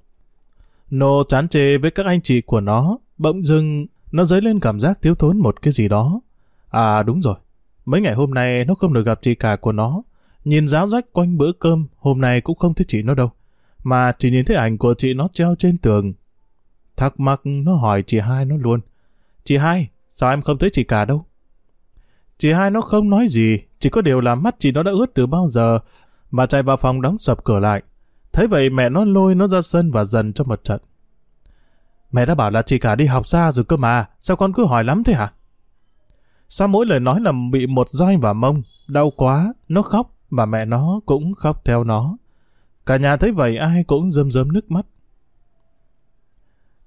Nô chán chê với các anh chị của nó, bỗng dưng nó dấy lên cảm giác thiếu thốn một cái gì đó. À đúng rồi, mấy ngày hôm nay nó không được gặp chị cả của nó. Nhìn giáo rách quanh bữa cơm, hôm nay cũng không thấy chị nó đâu. Mà chỉ nhìn thấy ảnh của chị nó treo trên tường. Thắc mắc nó hỏi chị hai nó luôn. Chị hai, sao em không thấy chị cả đâu? Chị hai nó không nói gì, chỉ có điều là mắt chị nó đã ướt từ bao giờ, và chạy vào phòng đóng sập cửa lại. Thấy vậy mẹ nó lôi nó ra sân và dần cho một trận. Mẹ đã bảo là chị cả đi học xa rồi cơ mà, sao con cứ hỏi lắm thế hả? Sao mỗi lời nói là bị một roi vào mông, đau quá, nó khóc, mà mẹ nó cũng khóc theo nó. Cả nhà thấy vậy ai cũng rơm rớm nước mắt.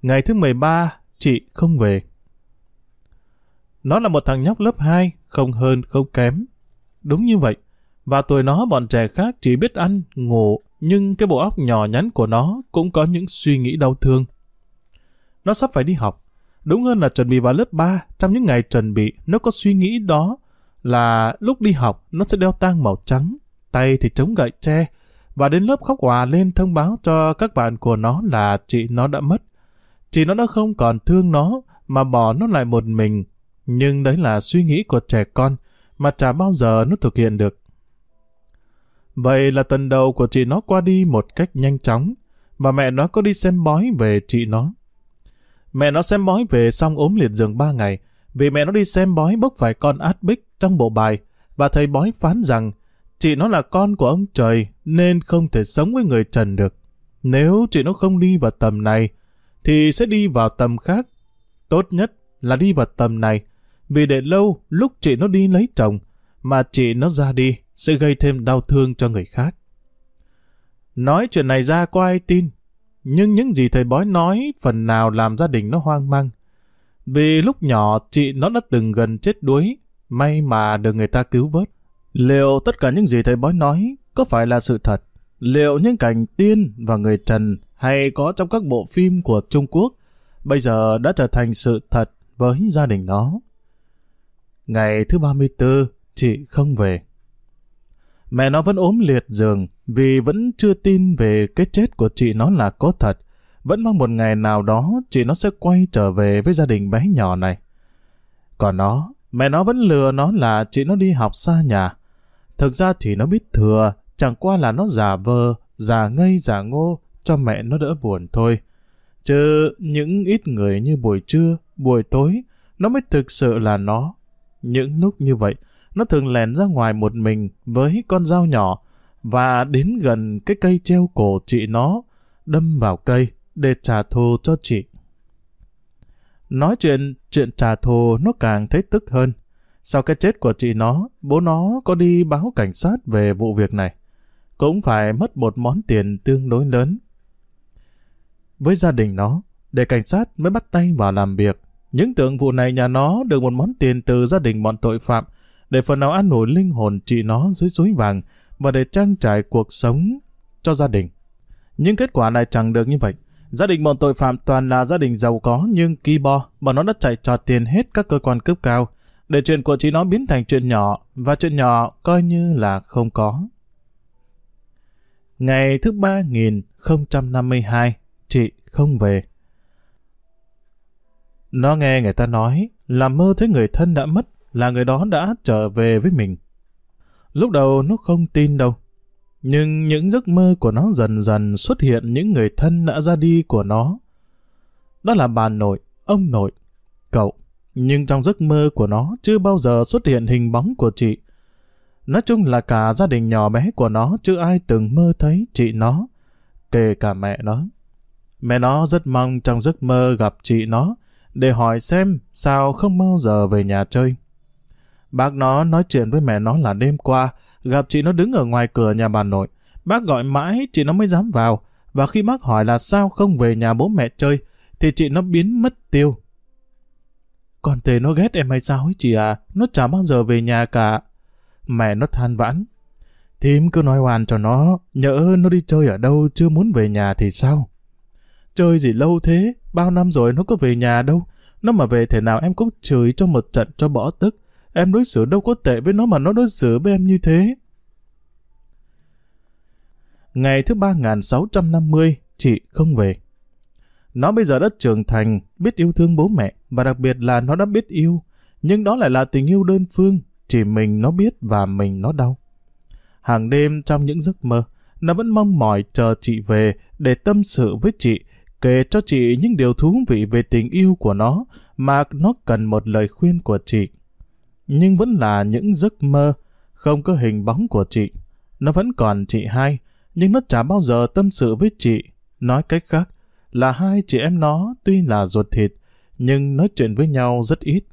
Ngày thứ 13, chị không về. Nó là một thằng nhóc lớp 2, không hơn không kém. Đúng như vậy. Và tuổi nó bọn trẻ khác chỉ biết ăn, ngủ, nhưng cái bộ óc nhỏ nhắn của nó cũng có những suy nghĩ đau thương. Nó sắp phải đi học. Đúng hơn là chuẩn bị vào lớp 3, trong những ngày chuẩn bị, nó có suy nghĩ đó là lúc đi học nó sẽ đeo tang màu trắng, tay thì chống gậy tre, và đến lớp khóc hòa lên thông báo cho các bạn của nó là chị nó đã mất. Chị nó đã không còn thương nó, mà bỏ nó lại một mình. Nhưng đấy là suy nghĩ của trẻ con, mà chả bao giờ nó thực hiện được. Vậy là tuần đầu của chị nó qua đi một cách nhanh chóng, và mẹ nó có đi xem bói về chị nó. Mẹ nó xem bói về xong ốm liệt giường ba ngày, vì mẹ nó đi xem bói bốc phải con át bích trong bộ bài, và thầy bói phán rằng chị nó là con của ông trời nên không thể sống với người trần được. Nếu chị nó không đi vào tầm này, thì sẽ đi vào tầm khác. Tốt nhất là đi vào tầm này, vì để lâu lúc chị nó đi lấy chồng, mà chị nó ra đi sẽ gây thêm đau thương cho người khác. Nói chuyện này ra có ai tin, nhưng những gì thầy bói nói phần nào làm gia đình nó hoang mang. Vì lúc nhỏ chị nó đã từng gần chết đuối, may mà được người ta cứu vớt. Liệu tất cả những gì thầy bói nói có phải là sự thật? Liệu những cảnh tiên và người trần hay có trong các bộ phim của Trung Quốc bây giờ đã trở thành sự thật với gia đình nó? Ngày thứ 34, chị không về. Mẹ nó vẫn ốm liệt giường vì vẫn chưa tin về cái chết của chị nó là có thật. Vẫn mong một ngày nào đó chị nó sẽ quay trở về với gia đình bé nhỏ này. Còn nó, mẹ nó vẫn lừa nó là chị nó đi học xa nhà. Thực ra thì nó biết thừa, chẳng qua là nó giả vờ, giả ngây giả ngô cho mẹ nó đỡ buồn thôi. Chứ những ít người như buổi trưa, buổi tối, nó mới thực sự là nó. Những lúc như vậy, nó thường lèn ra ngoài một mình với con dao nhỏ và đến gần cái cây treo cổ chị nó, đâm vào cây để trả thù cho chị. Nói chuyện chuyện trả thù nó càng thấy tức hơn. Sau cái chết của chị nó, bố nó có đi báo cảnh sát về vụ việc này. Cũng phải mất một món tiền tương đối lớn. Với gia đình nó, để cảnh sát mới bắt tay vào làm việc. Những tượng vụ này nhà nó được một món tiền từ gia đình bọn tội phạm để phần nào an ủi linh hồn chị nó dưới suối vàng và để trang trải cuộc sống cho gia đình. Nhưng kết quả lại chẳng được như vậy. Gia đình bọn tội phạm toàn là gia đình giàu có nhưng kỳ bo, bọn nó đã chạy trọt tiền hết các cơ quan cấp cao để chuyện của chị nó biến thành chuyện nhỏ và chuyện nhỏ coi như là không có. Ngày thứ 3052, chị không về. Nó nghe người ta nói là mơ thấy người thân đã mất là người đó đã trở về với mình. Lúc đầu nó không tin đâu. Nhưng những giấc mơ của nó dần dần xuất hiện những người thân đã ra đi của nó. đó là bà nội, ông nội, cậu. Nhưng trong giấc mơ của nó chưa bao giờ xuất hiện hình bóng của chị. Nói chung là cả gia đình nhỏ bé của nó chưa ai từng mơ thấy chị nó, kể cả mẹ nó. Mẹ nó rất mong trong giấc mơ gặp chị nó, để hỏi xem sao không bao giờ về nhà chơi. Bác nó nói chuyện với mẹ nó là đêm qua, gặp chị nó đứng ở ngoài cửa nhà bà nội. Bác gọi mãi, chị nó mới dám vào, và khi bác hỏi là sao không về nhà bố mẹ chơi, thì chị nó biến mất tiêu. Còn tề nó ghét em hay sao ấy chị à, nó chả bao giờ về nhà cả. Mẹ nó than vãn. Thím cứ nói hoàn cho nó, nhỡ nó đi chơi ở đâu chưa muốn về nhà thì sao? Chơi gì lâu thế, bao năm rồi nó có về nhà đâu. Nó mà về thể nào em cũng chửi cho một trận cho bỏ tức. Em đối xử đâu có tệ với nó mà nó đối xử với em như thế. Ngày thứ 3650, chị không về. Nó bây giờ đã trưởng thành, biết yêu thương bố mẹ, và đặc biệt là nó đã biết yêu. Nhưng đó lại là tình yêu đơn phương, chỉ mình nó biết và mình nó đau. Hàng đêm trong những giấc mơ, nó vẫn mong mỏi chờ chị về để tâm sự với chị, kể cho chị những điều thú vị về tình yêu của nó mà nó cần một lời khuyên của chị. Nhưng vẫn là những giấc mơ, không có hình bóng của chị. Nó vẫn còn chị hai, nhưng nó chả bao giờ tâm sự với chị. Nói cách khác, là hai chị em nó tuy là ruột thịt, nhưng nói chuyện với nhau rất ít.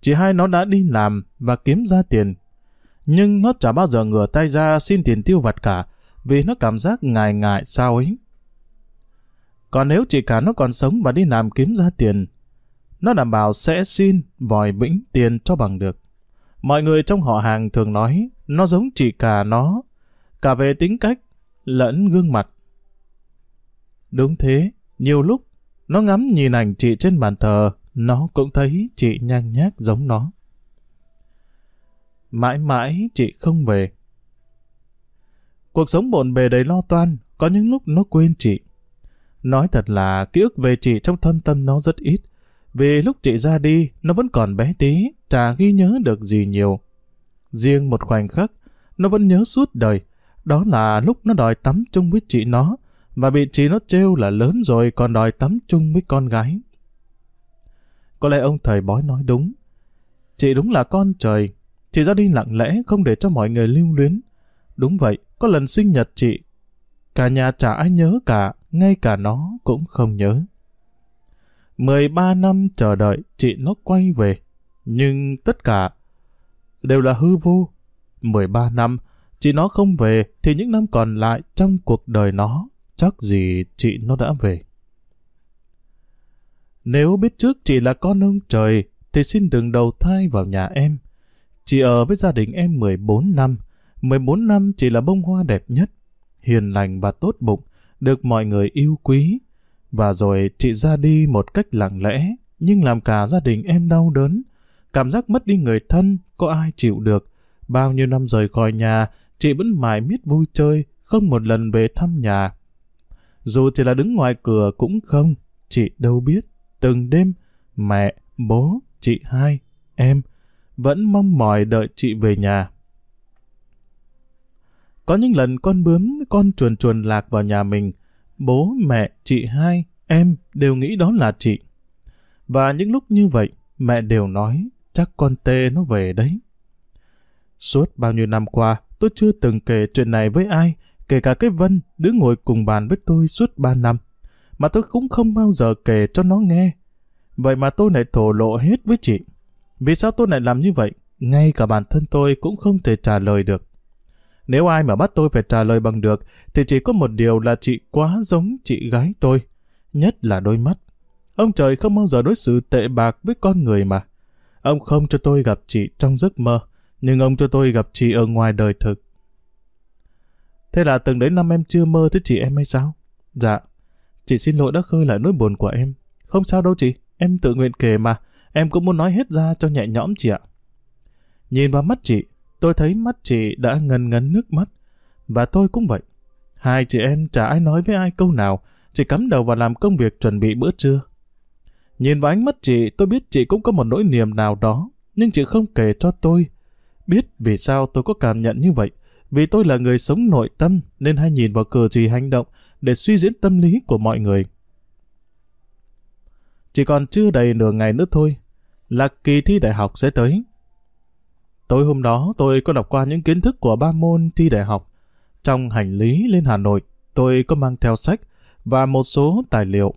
Chị hai nó đã đi làm và kiếm ra tiền, nhưng nó chả bao giờ ngửa tay ra xin tiền tiêu vặt cả, vì nó cảm giác ngại ngại sao ấy. Còn nếu chị cả nó còn sống và đi làm kiếm ra tiền, nó đảm bảo sẽ xin vòi vĩnh tiền cho bằng được. Mọi người trong họ hàng thường nói nó giống chị cả nó, cả về tính cách lẫn gương mặt. Đúng thế, nhiều lúc nó ngắm nhìn ảnh chị trên bàn thờ, nó cũng thấy chị nhang nhác giống nó. Mãi mãi chị không về. Cuộc sống bộn bề đầy lo toan, có những lúc nó quên chị. Nói thật là ký ức về chị trong thâm tâm nó rất ít, vì lúc chị ra đi, nó vẫn còn bé tí, chả ghi nhớ được gì nhiều. Riêng một khoảnh khắc, nó vẫn nhớ suốt đời, đó là lúc nó đòi tắm chung với chị nó, và bị chị nó trêu là lớn rồi còn đòi tắm chung với con gái. Có lẽ ông thầy bói nói đúng. Chị đúng là con trời, chị ra đi lặng lẽ không để cho mọi người lưu luyến. Đúng vậy, có lần sinh nhật chị, cả nhà chả ai nhớ cả, ngay cả nó cũng không nhớ. 13 năm chờ đợi chị nó quay về, nhưng tất cả đều là hư vô. 13 năm, chị nó không về thì những năm còn lại trong cuộc đời nó chắc gì chị nó đã về. Nếu biết trước chị là con ông trời, thì xin đừng đầu thai vào nhà em. Chị ở với gia đình em 14 năm. 14 năm chị là bông hoa đẹp nhất, hiền lành và tốt bụng, được mọi người yêu quý. Và rồi chị ra đi một cách lặng lẽ, nhưng làm cả gia đình em đau đớn. Cảm giác mất đi người thân, có ai chịu được. Bao nhiêu năm rời khỏi nhà, chị vẫn mãi miết vui chơi, không một lần về thăm nhà. Dù chỉ là đứng ngoài cửa cũng không, chị đâu biết. Từng đêm, mẹ, bố, chị hai, em vẫn mong mỏi đợi chị về nhà. Có những lần con bướm, con chuồn chuồn lạc vào nhà mình, bố, mẹ, chị hai, em đều nghĩ đó là chị. Và những lúc như vậy, mẹ đều nói, chắc con tê nó về đấy. Suốt bao nhiêu năm qua, tôi chưa từng kể chuyện này với ai, kể cả cái Vân, đứa ngồi cùng bàn với tôi suốt ba năm. Mà tôi cũng không bao giờ kể cho nó nghe. Vậy mà tôi lại thổ lộ hết với chị. Vì sao tôi lại làm như vậy? Ngay cả bản thân tôi cũng không thể trả lời được. Nếu ai mà bắt tôi phải trả lời bằng được, thì chỉ có một điều là chị quá giống chị gái tôi. Nhất là đôi mắt. Ông trời không bao giờ đối xử tệ bạc với con người mà. Ông không cho tôi gặp chị trong giấc mơ, nhưng ông cho tôi gặp chị ở ngoài đời thực. Thế là từng đấy năm em chưa mơ thấy chị em hay sao? Dạ. Chị xin lỗi đã khơi lại nỗi buồn của em. Không sao đâu chị, em tự nguyện kể mà. Em cũng muốn nói hết ra cho nhẹ nhõm chị ạ. Nhìn vào mắt chị, tôi thấy mắt chị đã ngần ngấn nước mắt. Và tôi cũng vậy. Hai chị em chả ai nói với ai câu nào, chỉ cắm đầu vào làm công việc chuẩn bị bữa trưa. Nhìn vào ánh mắt chị, tôi biết chị cũng có một nỗi niềm nào đó, nhưng chị không kể cho tôi. Biết vì sao tôi có cảm nhận như vậy, vì tôi là người sống nội tâm nên hay nhìn vào cử chỉ hành động để suy diễn tâm lý của mọi người. Chỉ còn chưa đầy nửa ngày nữa thôi, là kỳ thi đại học sẽ tới. Tối hôm đó tôi có đọc qua những kiến thức của ba môn thi đại học. Trong hành lý lên Hà Nội, tôi có mang theo sách và một số tài liệu.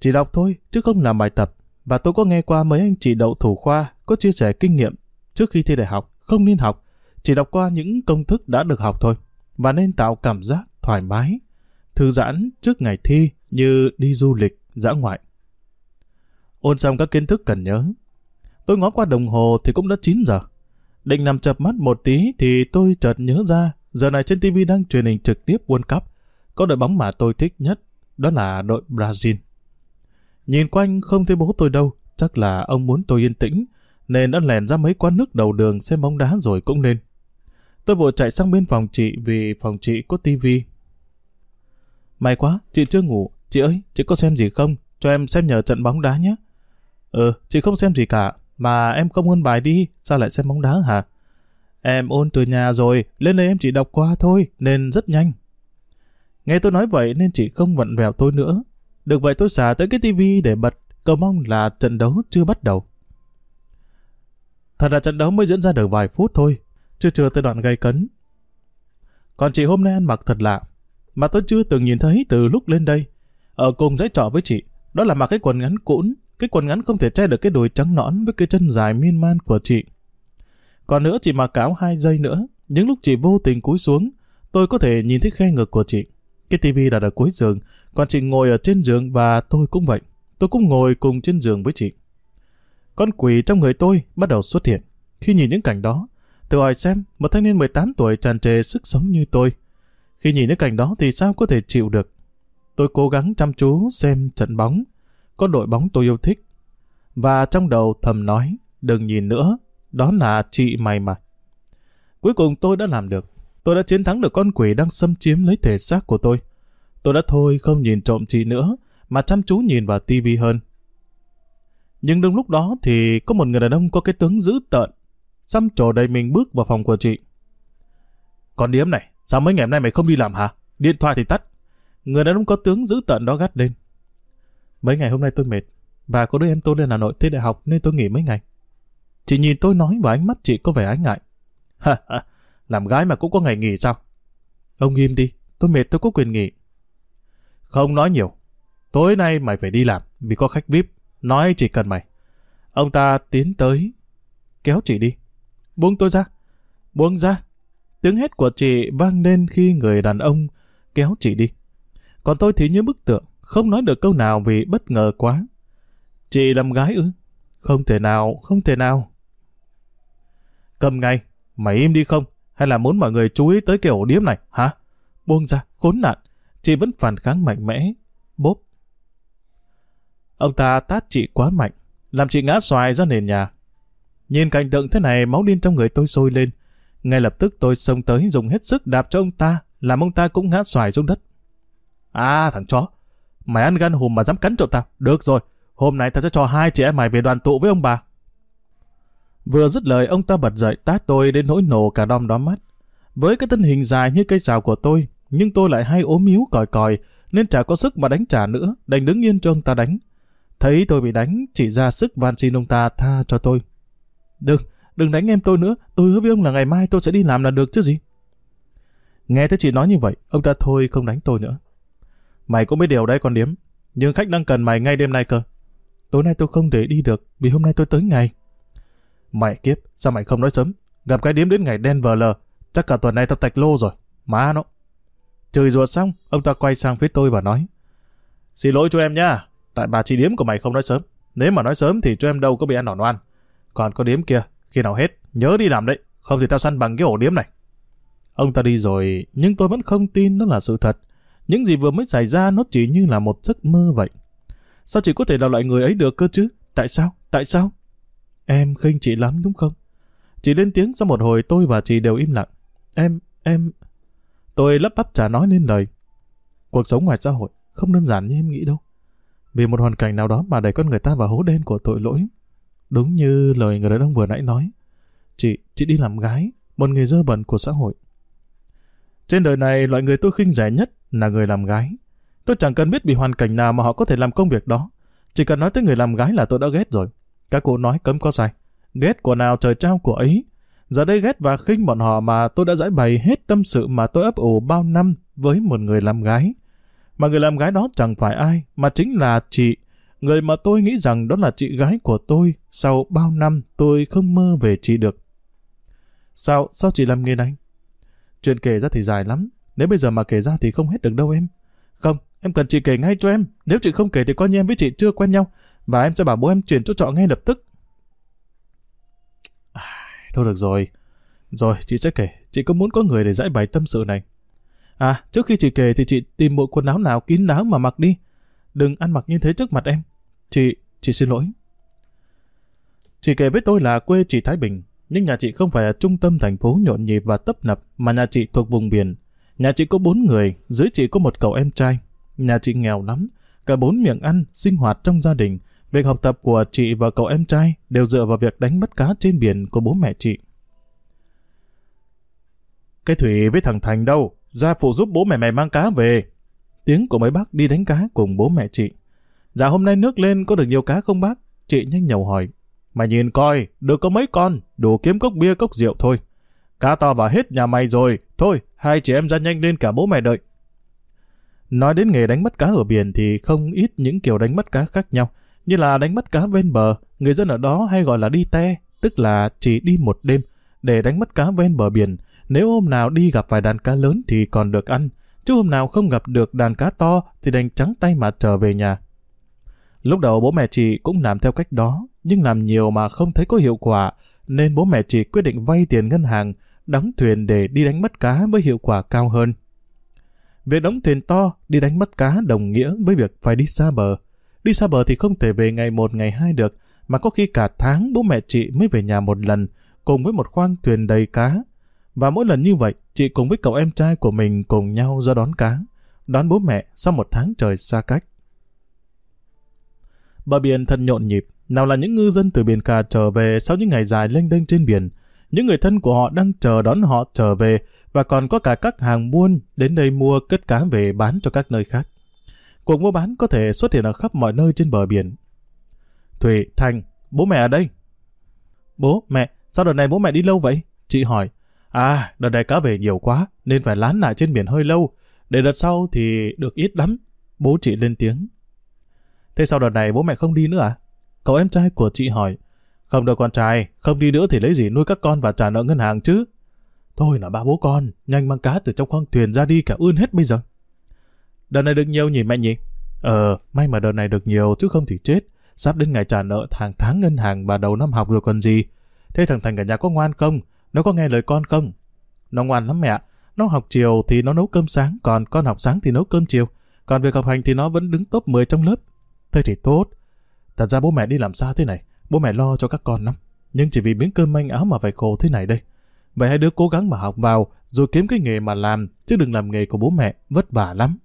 Chỉ đọc thôi, chứ không làm bài tập. Và tôi có nghe qua mấy anh chị đậu thủ khoa có chia sẻ kinh nghiệm trước khi thi đại học, không nên học, chỉ đọc qua những công thức đã được học thôi, và nên tạo cảm giác thoải mái, thư giãn trước ngày thi như đi du lịch, dã ngoại. Ôn xong các kiến thức cần nhớ. Tôi ngó qua đồng hồ thì cũng đã 9 giờ. Định nằm chập mắt một tí thì tôi chợt nhớ ra giờ này trên TV đang truyền hình trực tiếp World Cup. Có đội bóng mà tôi thích nhất, đó là đội Brazil. Nhìn quanh không thấy bố tôi đâu, chắc là ông muốn tôi yên tĩnh, nên đã lèn ra mấy quán nước đầu đường xem bóng đá rồi cũng nên. Tôi vội chạy sang bên phòng chị vì phòng chị có tivi. May quá, chị chưa ngủ. Chị ơi, chị có xem gì không? Cho em xem nhờ trận bóng đá nhé. Ừ, chị không xem gì cả. Mà em không ôn bài đi, sao lại xem bóng đá hả? Em ôn từ nhà rồi, lên đây em chỉ đọc qua thôi, nên rất nhanh. Nghe tôi nói vậy nên chị không vặn vẹo tôi nữa. Được vậy tôi xả tới cái tivi để bật, cầu mong là trận đấu chưa bắt đầu. Thật là trận đấu mới diễn ra được vài phút thôi, chưa chưa tới đoạn gây cấn. Còn chị hôm nay ăn mặc thật lạ, mà tôi chưa từng nhìn thấy từ lúc lên đây. Ở cùng dãy trọ với chị, đó là mặc cái quần ngắn cũn, cái quần ngắn không thể che được cái đùi trắng nõn với cái chân dài miên man của chị. Còn nữa chị mặc áo hai giây nữa, những lúc chị vô tình cúi xuống, tôi có thể nhìn thấy khe ngực của chị. Cái tivi đặt ở cuối giường, còn chị ngồi ở trên giường và tôi cũng vậy. Tôi cũng ngồi cùng trên giường với chị. Con quỷ trong người tôi bắt đầu xuất hiện. Khi nhìn những cảnh đó, tôi hỏi xem một thanh niên 18 tuổi tràn trề sức sống như tôi. Khi nhìn những cảnh đó thì sao có thể chịu được? Tôi cố gắng chăm chú xem trận bóng, có đội bóng tôi yêu thích. Và trong đầu thầm nói, đừng nhìn nữa, đó là chị mày mà. Cuối cùng tôi đã làm được. Tôi đã chiến thắng được con quỷ đang xâm chiếm lấy thể xác của tôi. Tôi đã thôi không nhìn trộm chị nữa, mà chăm chú nhìn vào tivi hơn. Nhưng đúng lúc đó thì có một người đàn ông có cái tướng dữ tợn, xăm trổ đầy mình bước vào phòng của chị. Con điếm này, sao mấy ngày hôm nay mày không đi làm hả? Điện thoại thì tắt. Người đàn ông có tướng dữ tợn đó gắt lên. Mấy ngày hôm nay tôi mệt, và có đứa em tôi lên Hà Nội thi đại học nên tôi nghỉ mấy ngày. Chị nhìn tôi nói và ánh mắt chị có vẻ ái ngại. Ha ha, làm gái mà cũng có ngày nghỉ sao? Ông im đi, tôi mệt tôi có quyền nghỉ. Không nói nhiều. Tối nay mày phải đi làm vì có khách VIP. Nói chỉ cần mày. Ông ta tiến tới, kéo chị đi. Buông tôi ra. Buông ra. Tiếng hét của chị vang lên khi người đàn ông kéo chị đi. Còn tôi thì như bức tượng, không nói được câu nào vì bất ngờ quá. Chị làm gái ư? Không thể nào, không thể nào. Cầm ngay, mày im đi không? Hay là muốn mọi người chú ý tới cái ổ điếm này, hả? Buông ra, khốn nạn. Chị vẫn phản kháng mạnh mẽ. Bốp. Ông ta tát chị quá mạnh, làm chị ngã xoài ra nền nhà. Nhìn cảnh tượng thế này, máu điên trong người tôi sôi lên. Ngay lập tức tôi xông tới dùng hết sức đạp cho ông ta, làm ông ta cũng ngã xoài xuống đất. À thằng chó, mày ăn gan hùm mà dám cắn trộm tao. Được rồi, hôm nay tao sẽ cho hai chị em mày về đoàn tụ với ông bà. Vừa dứt lời ông ta bật dậy tát tôi đến nỗi nổ cả đom đóm mắt. Với cái thân hình dài như cây rào của tôi, nhưng tôi lại hay ốm yếu còi còi, nên chả có sức mà đánh trả nữa, đành đứng yên cho ông ta đánh. Thấy tôi bị đánh, chỉ ra sức van xin ông ta tha cho tôi. Đừng, đừng đánh em tôi nữa, tôi hứa với ông là ngày mai tôi sẽ đi làm là được chứ gì. Nghe thấy chị nói như vậy, ông ta thôi không đánh tôi nữa. Mày cũng biết điều đấy con điếm, nhưng khách đang cần mày ngay đêm nay cơ. Tối nay tôi không thể đi được, vì hôm nay tôi tới ngày. Mày kiếp, sao mày không nói sớm? Gặp cái điếm đến ngày đen vờ lờ, chắc cả tuần nay tao tạch lô rồi. Má nó. Chửi rủa xong, ông ta quay sang phía tôi và nói. Xin lỗi cho em nha, tại bà chị điếm của mày không nói sớm. Nếu mà nói sớm thì cho em đâu có bị ăn nỏ oan. Còn có điếm kia, khi nào hết, nhớ đi làm đấy, không thì tao săn bằng cái ổ điếm này. Ông ta đi rồi, nhưng tôi vẫn không tin nó là sự thật. Những gì vừa mới xảy ra nó chỉ như là một giấc mơ vậy. Sao chị có thể là loại người ấy được cơ chứ? Tại sao? Tại sao? Em khinh chị lắm đúng không? Chị lên tiếng sau một hồi tôi và chị đều im lặng. Em, em... Tôi lấp bắp trả nói lên lời. Cuộc sống ngoài xã hội không đơn giản như em nghĩ đâu. Vì một hoàn cảnh nào đó mà đẩy con người ta vào hố đen của tội lỗi. Đúng như lời người đàn ông vừa nãy nói. Chị, chị đi làm gái, một người dơ bẩn của xã hội. Trên đời này, loại người tôi khinh rẻ nhất là người làm gái. Tôi chẳng cần biết vì hoàn cảnh nào mà họ có thể làm công việc đó. Chỉ cần nói tới người làm gái là tôi đã ghét rồi. Các cụ nói cấm có sai. Ghét của nào trời trao của ấy. Giờ đây ghét và khinh bọn họ mà tôi đã giải bày hết tâm sự mà tôi ấp ủ bao năm với một người làm gái. Mà người làm gái đó chẳng phải ai, mà chính là chị. Người mà tôi nghĩ rằng đó là chị gái của tôi. Sau bao năm tôi không mơ về chị được. Sao, sao chị làm nghề này? Chuyện kể ra thì dài lắm. Nếu bây giờ mà kể ra thì không hết được đâu em. Không, em cần chị kể ngay cho em. Nếu chị không kể thì coi như em với chị chưa quen nhau. Và em sẽ bảo bố em chuyển chỗ trọ ngay lập tức. À, thôi được rồi. Rồi, chị sẽ kể. Chị có muốn có người để giải bày tâm sự này. À, trước khi chị kể thì chị tìm bộ quần áo nào kín đáo mà mặc đi. Đừng ăn mặc như thế trước mặt em. Chị, chị xin lỗi. Chị kể với tôi là quê chị Thái Bình, nhưng nhà chị không phải ở trung tâm thành phố nhộn nhịp và tấp nập, mà nhà chị thuộc vùng biển. Nhà chị có bốn người, dưới chị có một cậu em trai. Nhà chị nghèo lắm, cả bốn miệng ăn, sinh hoạt trong gia đình. Việc học tập của chị và cậu em trai đều dựa vào việc đánh bắt cá trên biển của bố mẹ chị. Cái Thủy với thằng Thành đâu? Ra phụ giúp bố mẹ mày mang cá về. Tiếng của mấy bác đi đánh cá cùng bố mẹ chị. Dạ hôm nay nước lên có được nhiều cá không bác? Chị nhanh nhầu hỏi. Mày nhìn coi, được có mấy con, đủ kiếm cốc bia cốc rượu thôi. Cá to vào hết nhà mày rồi, thôi, hai chị em ra nhanh lên cả bố mẹ đợi. Nói đến nghề đánh bắt cá ở biển thì không ít những kiểu đánh bắt cá khác nhau, như là đánh bắt cá ven bờ, người dân ở đó hay gọi là đi te, tức là chỉ đi một đêm để đánh bắt cá ven bờ biển. Nếu hôm nào đi gặp vài đàn cá lớn thì còn được ăn, chứ hôm nào không gặp được đàn cá to thì đành trắng tay mà trở về nhà. Lúc đầu bố mẹ chị cũng làm theo cách đó, nhưng làm nhiều mà không thấy có hiệu quả, nên bố mẹ chị quyết định vay tiền ngân hàng, đóng thuyền để đi đánh bắt cá với hiệu quả cao hơn. Việc đóng thuyền to, đi đánh bắt cá đồng nghĩa với việc phải đi xa bờ. Đi xa bờ thì không thể về ngày một ngày hai được, mà có khi cả tháng bố mẹ chị mới về nhà một lần, cùng với một khoang thuyền đầy cá. Và mỗi lần như vậy, chị cùng với cậu em trai của mình cùng nhau ra đón cá, đón bố mẹ sau một tháng trời xa cách. Bờ biển thật nhộn nhịp, nào là những ngư dân từ biển cả trở về sau những ngày dài lênh đênh trên biển. Những người thân của họ đang chờ đón họ trở về và còn có cả các hàng buôn đến đây mua cất cá về bán cho các nơi khác. Cuộc mua bán có thể xuất hiện ở khắp mọi nơi trên bờ biển. Thủy, Thành, bố mẹ ở đây. Bố, mẹ, sao đợt này bố mẹ đi lâu vậy? Chị hỏi. À, đợt này cá về nhiều quá, nên phải lán lại trên biển hơi lâu. Để đợt sau thì được ít lắm. Bố chị lên tiếng. Thế sau đợt này bố mẹ không đi nữa à? Cậu em trai của chị hỏi. Không đâu con trai, không đi nữa thì lấy gì nuôi các con và trả nợ ngân hàng chứ? Thôi là ba bố con, nhanh mang cá từ trong khoang thuyền ra đi cả ươn hết bây giờ. Đợt này được nhiều nhỉ mẹ nhỉ? Ờ, may mà đợt này được nhiều chứ không thì chết. Sắp đến ngày trả nợ hàng tháng ngân hàng và đầu năm học rồi còn gì. Thế thằng Thành cả nhà có ngoan không? Nó có nghe lời con không? Nó ngoan lắm mẹ. Nó học chiều thì nó nấu cơm sáng, còn con học sáng thì nấu cơm chiều. Còn việc học hành thì nó vẫn đứng top 10 trong lớp. Thế thì tốt. Thật ra bố mẹ đi làm xa thế này, bố mẹ lo cho các con lắm. Nhưng chỉ vì miếng cơm manh áo mà phải khổ thế này đây. Vậy hai đứa cố gắng mà học vào, rồi kiếm cái nghề mà làm, chứ đừng làm nghề của bố mẹ, vất vả lắm.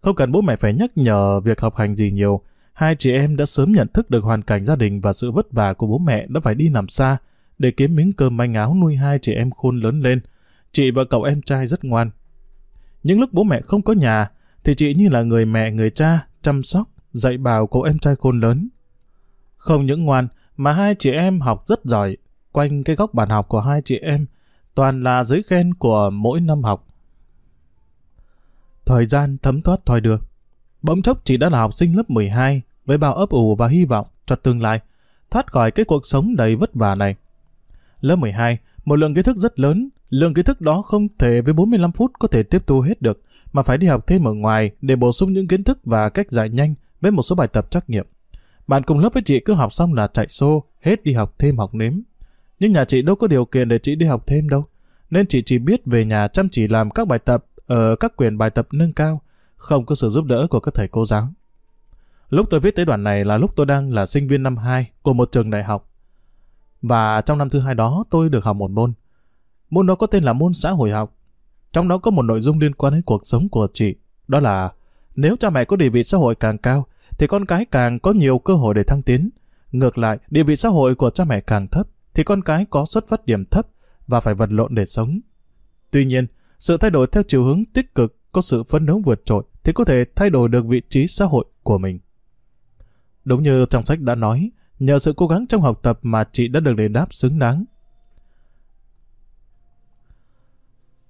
Không cần bố mẹ phải nhắc nhở việc học hành gì nhiều, hai chị em đã sớm nhận thức được hoàn cảnh gia đình và sự vất vả của bố mẹ đã phải đi làm xa để kiếm miếng cơm manh áo nuôi hai chị em khôn lớn lên. Chị và cậu em trai rất ngoan. Những lúc bố mẹ không có nhà, thì chị như là người mẹ người cha chăm sóc, dạy bảo cậu em trai khôn lớn. Không những ngoan, mà hai chị em học rất giỏi. Quanh cái góc bàn học của hai chị em, toàn là giấy khen của mỗi năm học. Thời gian thấm thoát thoi được Bỗng chốc chị đã là học sinh lớp 12, với bao ấp ủ và hy vọng cho tương lai, thoát khỏi cái cuộc sống đầy vất vả này. Lớp 12, một lượng kiến thức rất lớn, lượng kiến thức đó không thể với 45 phút có thể tiếp thu hết được, mà phải đi học thêm ở ngoài để bổ sung những kiến thức và cách giải nhanh với một số bài tập trắc nghiệm. Bạn cùng lớp với chị cứ học xong là chạy xô, hết đi học thêm học nếm. Nhưng nhà chị đâu có điều kiện để chị đi học thêm đâu, nên chị chỉ biết về nhà chăm chỉ làm các bài tập ở các quyền bài tập nâng cao, không có sự giúp đỡ của các thầy cô giáo. Lúc tôi viết tới đoạn này là lúc tôi đang là sinh viên năm 2 của một trường đại học. Và trong năm thứ hai đó tôi được học một môn. Môn đó có tên là môn xã hội học. Trong đó có một nội dung liên quan đến cuộc sống của chị. Đó là nếu cha mẹ có địa vị xã hội càng cao, thì con cái càng có nhiều cơ hội để thăng tiến. Ngược lại, địa vị xã hội của cha mẹ càng thấp, thì con cái có xuất phát điểm thấp và phải vật lộn để sống. Tuy nhiên, sự thay đổi theo chiều hướng tích cực có sự phấn đấu vượt trội thì có thể thay đổi được vị trí xã hội của mình. Đúng như trong sách đã nói, nhờ sự cố gắng trong học tập mà chị đã được đền đáp xứng đáng.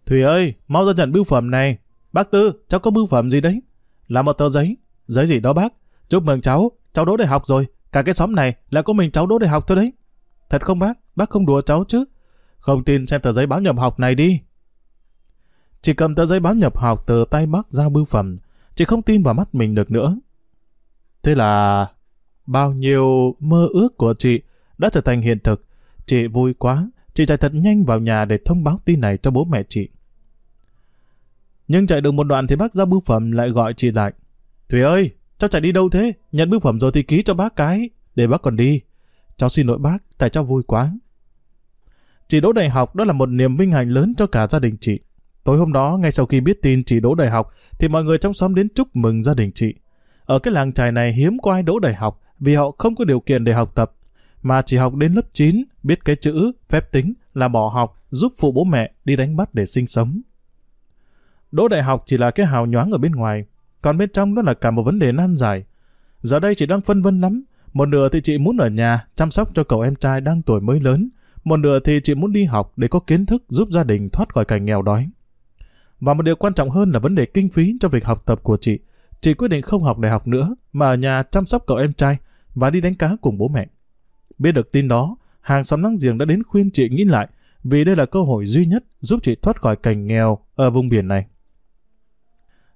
Thủy ơi, mau ra nhận bưu phẩm này. Bác Tư, cháu có bưu phẩm gì đấy? Là một tờ giấy. Giấy gì đó bác? Chúc mừng cháu, cháu đỗ đại học rồi. Cả cái xóm này là có mình cháu đỗ đại học thôi đấy. Thật không bác? Bác không đùa cháu chứ? Không tin xem tờ giấy báo nhập học này đi. Chị cầm tờ giấy báo nhập học từ tay bác ra bưu phẩm. Chị không tin vào mắt mình được nữa. Thế là bao nhiêu mơ ước của chị đã trở thành hiện thực. Chị vui quá, chị chạy thật nhanh vào nhà để thông báo tin này cho bố mẹ chị. Nhưng chạy được một đoạn thì bác ra bưu phẩm lại gọi chị lại. Thùy ơi, cháu chạy đi đâu thế? Nhận bưu phẩm rồi thì ký cho bác cái, để bác còn đi. Cháu xin lỗi bác, tại cháu vui quá. Chị đỗ đại học đó là một niềm vinh hạnh lớn cho cả gia đình chị. Tối hôm đó, ngay sau khi biết tin chị đỗ đại học, thì mọi người trong xóm đến chúc mừng gia đình chị. Ở cái làng trài này hiếm có ai đỗ đại học vì họ không có điều kiện để học tập, mà chỉ học đến lớp 9, biết cái chữ, phép tính là bỏ học, giúp phụ bố mẹ đi đánh bắt để sinh sống. Đỗ đại học chỉ là cái hào nhoáng ở bên ngoài, còn bên trong đó là cả một vấn đề nan giải. Giờ đây chị đang phân vân lắm, một nửa thì chị muốn ở nhà chăm sóc cho cậu em trai đang tuổi mới lớn, một nửa thì chị muốn đi học để có kiến thức giúp gia đình thoát khỏi cảnh nghèo đói. Và một điều quan trọng hơn là vấn đề kinh phí cho việc học tập của chị. Chị quyết định không học đại học nữa, mà ở nhà chăm sóc cậu em trai và đi đánh cá cùng bố mẹ. Biết được tin đó, hàng xóm láng giềng đã đến khuyên chị nghĩ lại, vì đây là cơ hội duy nhất giúp chị thoát khỏi cảnh nghèo ở vùng biển này.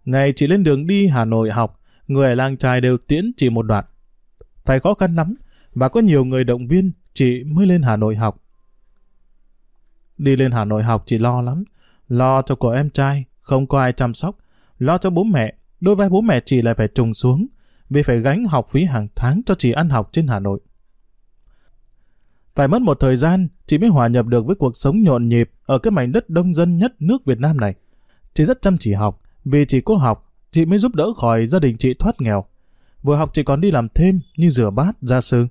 Ngày chị lên đường đi Hà Nội học, người ở làng trai đều tiễn chị một đoạn. Phải khó khăn lắm, và có nhiều người động viên chị mới lên Hà Nội học. Đi lên Hà Nội học chị lo lắm, lo cho cô em trai, không có ai chăm sóc, lo cho bố mẹ, đôi vai bố mẹ chị lại phải trùng xuống, vì phải gánh học phí hàng tháng cho chị ăn học trên Hà Nội. Phải mất một thời gian, chị mới hòa nhập được với cuộc sống nhộn nhịp ở cái mảnh đất đông dân nhất nước Việt Nam này. Chị rất chăm chỉ học, vì chỉ có học, chị mới giúp đỡ khỏi gia đình chị thoát nghèo. Vừa học chị còn đi làm thêm như rửa bát, gia sư.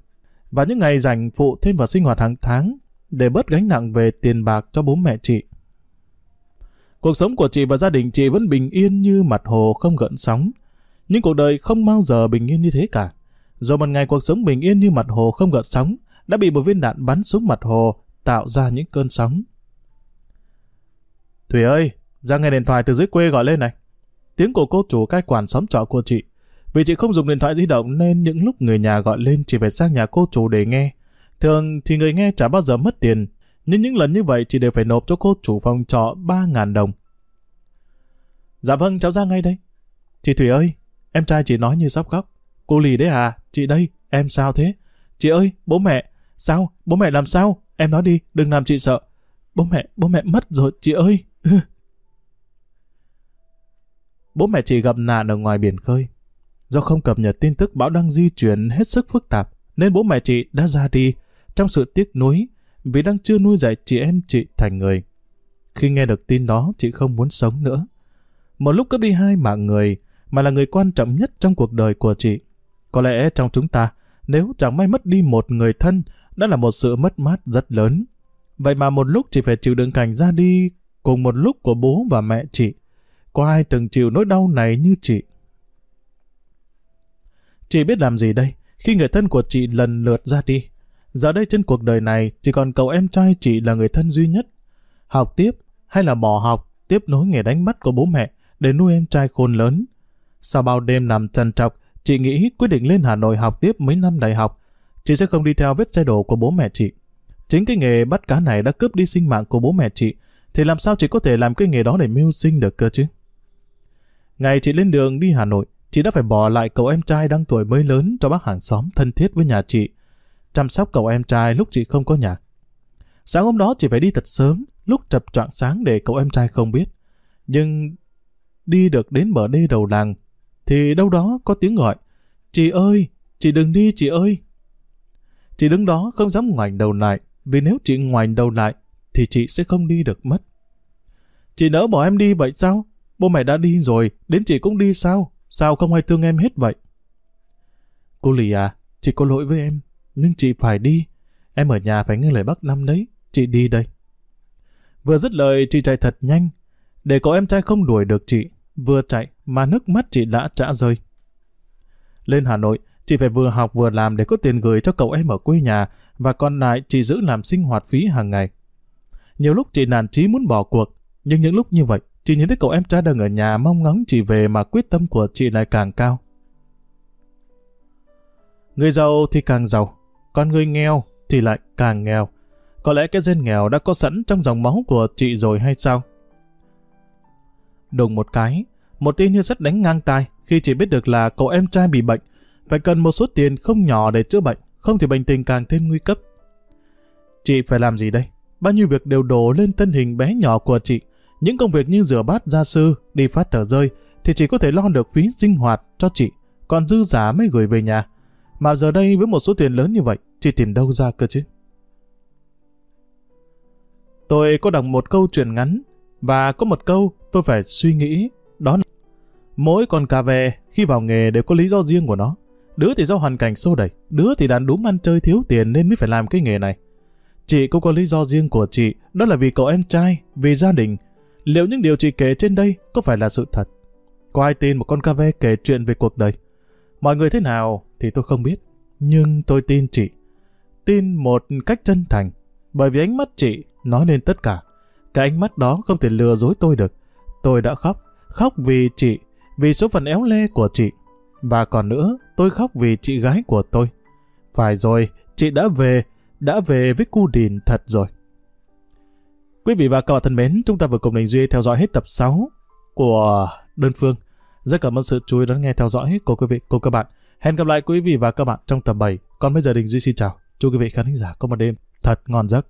Và những ngày rảnh phụ thêm vào sinh hoạt hàng tháng để bớt gánh nặng về tiền bạc cho bố mẹ chị. Cuộc sống của chị và gia đình chị vẫn bình yên như mặt hồ không gợn sóng. Nhưng cuộc đời không bao giờ bình yên như thế cả. Rồi một ngày cuộc sống bình yên như mặt hồ không gợn sóng đã bị một viên đạn bắn xuống mặt hồ tạo ra những cơn sóng. Thủy ơi, ra nghe điện thoại từ dưới quê gọi lên này. Tiếng của cô chủ cai quản xóm trọ của chị. Vì chị không dùng điện thoại di động nên những lúc người nhà gọi lên chỉ phải sang nhà cô chủ để nghe. Thường thì người nghe chả bao giờ mất tiền, nhưng những lần như vậy chị đều phải nộp cho cô chủ phòng trọ 3.000 đồng. Dạ vâng, cháu ra ngay đây. Chị Thủy ơi, em trai chị nói như sắp khóc. Cô lì đấy à, chị đây, em sao thế? Chị ơi, bố mẹ, sao? Bố mẹ làm sao? Em nói đi, đừng làm chị sợ. Bố mẹ, bố mẹ mất rồi, chị ơi. bố mẹ chị gặp nạn ở ngoài biển khơi. Do không cập nhật tin tức bão đang di chuyển hết sức phức tạp, nên bố mẹ chị đã ra đi trong sự tiếc nuối vì đang chưa nuôi dạy chị em chị thành người. Khi nghe được tin đó, chị không muốn sống nữa. Một lúc cướp đi hai mạng người, mà là người quan trọng nhất trong cuộc đời của chị. Có lẽ trong chúng ta, nếu chẳng may mất đi một người thân, đã là một sự mất mát rất lớn. Vậy mà một lúc chị phải chịu đựng cảnh ra đi cùng một lúc của bố và mẹ chị. Có ai từng chịu nỗi đau này như chị? Chị biết làm gì đây? Khi người thân của chị lần lượt ra đi, Giờ đây trên cuộc đời này chỉ còn cậu em trai chị là người thân duy nhất. Học tiếp hay là bỏ học, tiếp nối nghề đánh bắt của bố mẹ để nuôi em trai khôn lớn. Sau bao đêm nằm trần trọc, chị nghĩ quyết định lên Hà Nội học tiếp mấy năm đại học. Chị sẽ không đi theo vết xe đổ của bố mẹ chị. Chính cái nghề bắt cá này đã cướp đi sinh mạng của bố mẹ chị, thì làm sao chị có thể làm cái nghề đó để mưu sinh được cơ chứ? Ngày chị lên đường đi Hà Nội, chị đã phải bỏ lại cậu em trai đang tuổi mới lớn cho bác hàng xóm thân thiết với nhà chị chăm sóc cậu em trai lúc chị không có nhà. Sáng hôm đó chị phải đi thật sớm, lúc chập choạng sáng để cậu em trai không biết. Nhưng đi được đến bờ đê đầu làng, thì đâu đó có tiếng gọi, Chị ơi, chị đừng đi chị ơi. Chị đứng đó không dám ngoảnh đầu lại, vì nếu chị ngoảnh đầu lại, thì chị sẽ không đi được mất. Chị nỡ bỏ em đi vậy sao? Bố mẹ đã đi rồi, đến chị cũng đi sao? Sao không ai thương em hết vậy? Cô Lì à, chị có lỗi với em nhưng chị phải đi. Em ở nhà phải nghe lời bác Năm đấy, chị đi đây. Vừa dứt lời, chị chạy thật nhanh. Để có em trai không đuổi được chị, vừa chạy, mà nước mắt chị đã trả rơi. Lên Hà Nội, chị phải vừa học vừa làm để có tiền gửi cho cậu em ở quê nhà và còn lại chị giữ làm sinh hoạt phí hàng ngày. Nhiều lúc chị nản chí muốn bỏ cuộc, nhưng những lúc như vậy, chị nhìn thấy cậu em trai đang ở nhà mong ngóng chị về mà quyết tâm của chị lại càng cao. Người giàu thì càng giàu, còn người nghèo thì lại càng nghèo. Có lẽ cái gen nghèo đã có sẵn trong dòng máu của chị rồi hay sao? Đùng một cái, một tin như sắt đánh ngang tai khi chị biết được là cậu em trai bị bệnh, phải cần một số tiền không nhỏ để chữa bệnh, không thì bệnh tình càng thêm nguy cấp. Chị phải làm gì đây? Bao nhiêu việc đều đổ lên thân hình bé nhỏ của chị. Những công việc như rửa bát gia sư, đi phát tờ rơi, thì chỉ có thể lo được phí sinh hoạt cho chị, còn dư giả mới gửi về nhà. Mà giờ đây với một số tiền lớn như vậy, chị tìm đâu ra cơ chứ? Tôi có đọc một câu chuyện ngắn, và có một câu tôi phải suy nghĩ, đó là mỗi con cà về khi vào nghề đều có lý do riêng của nó. Đứa thì do hoàn cảnh sâu đẩy, đứa thì đàn đúng ăn chơi thiếu tiền nên mới phải làm cái nghề này. Chị cũng có lý do riêng của chị, đó là vì cậu em trai, vì gia đình. Liệu những điều chị kể trên đây có phải là sự thật? Có ai tin một con cà ve kể chuyện về cuộc đời? Mọi người thế nào thì tôi không biết, nhưng tôi tin chị. Tin một cách chân thành, bởi vì ánh mắt chị nói lên tất cả. Cái ánh mắt đó không thể lừa dối tôi được. Tôi đã khóc, khóc vì chị, vì số phận éo le của chị. Và còn nữa, tôi khóc vì chị gái của tôi. Phải rồi, chị đã về, đã về với cu đìn thật rồi. Quý vị và các bạn thân mến, chúng ta vừa cùng Đình Duy theo dõi hết tập 6 của Đơn Phương. Rất cảm ơn sự chú ý đón nghe theo dõi của quý vị, của các bạn. Hẹn gặp lại quý vị và các bạn trong tập 7. Còn bây giờ Đình Duy xin chào. Chúc quý vị khán giả có một đêm thật ngon giấc.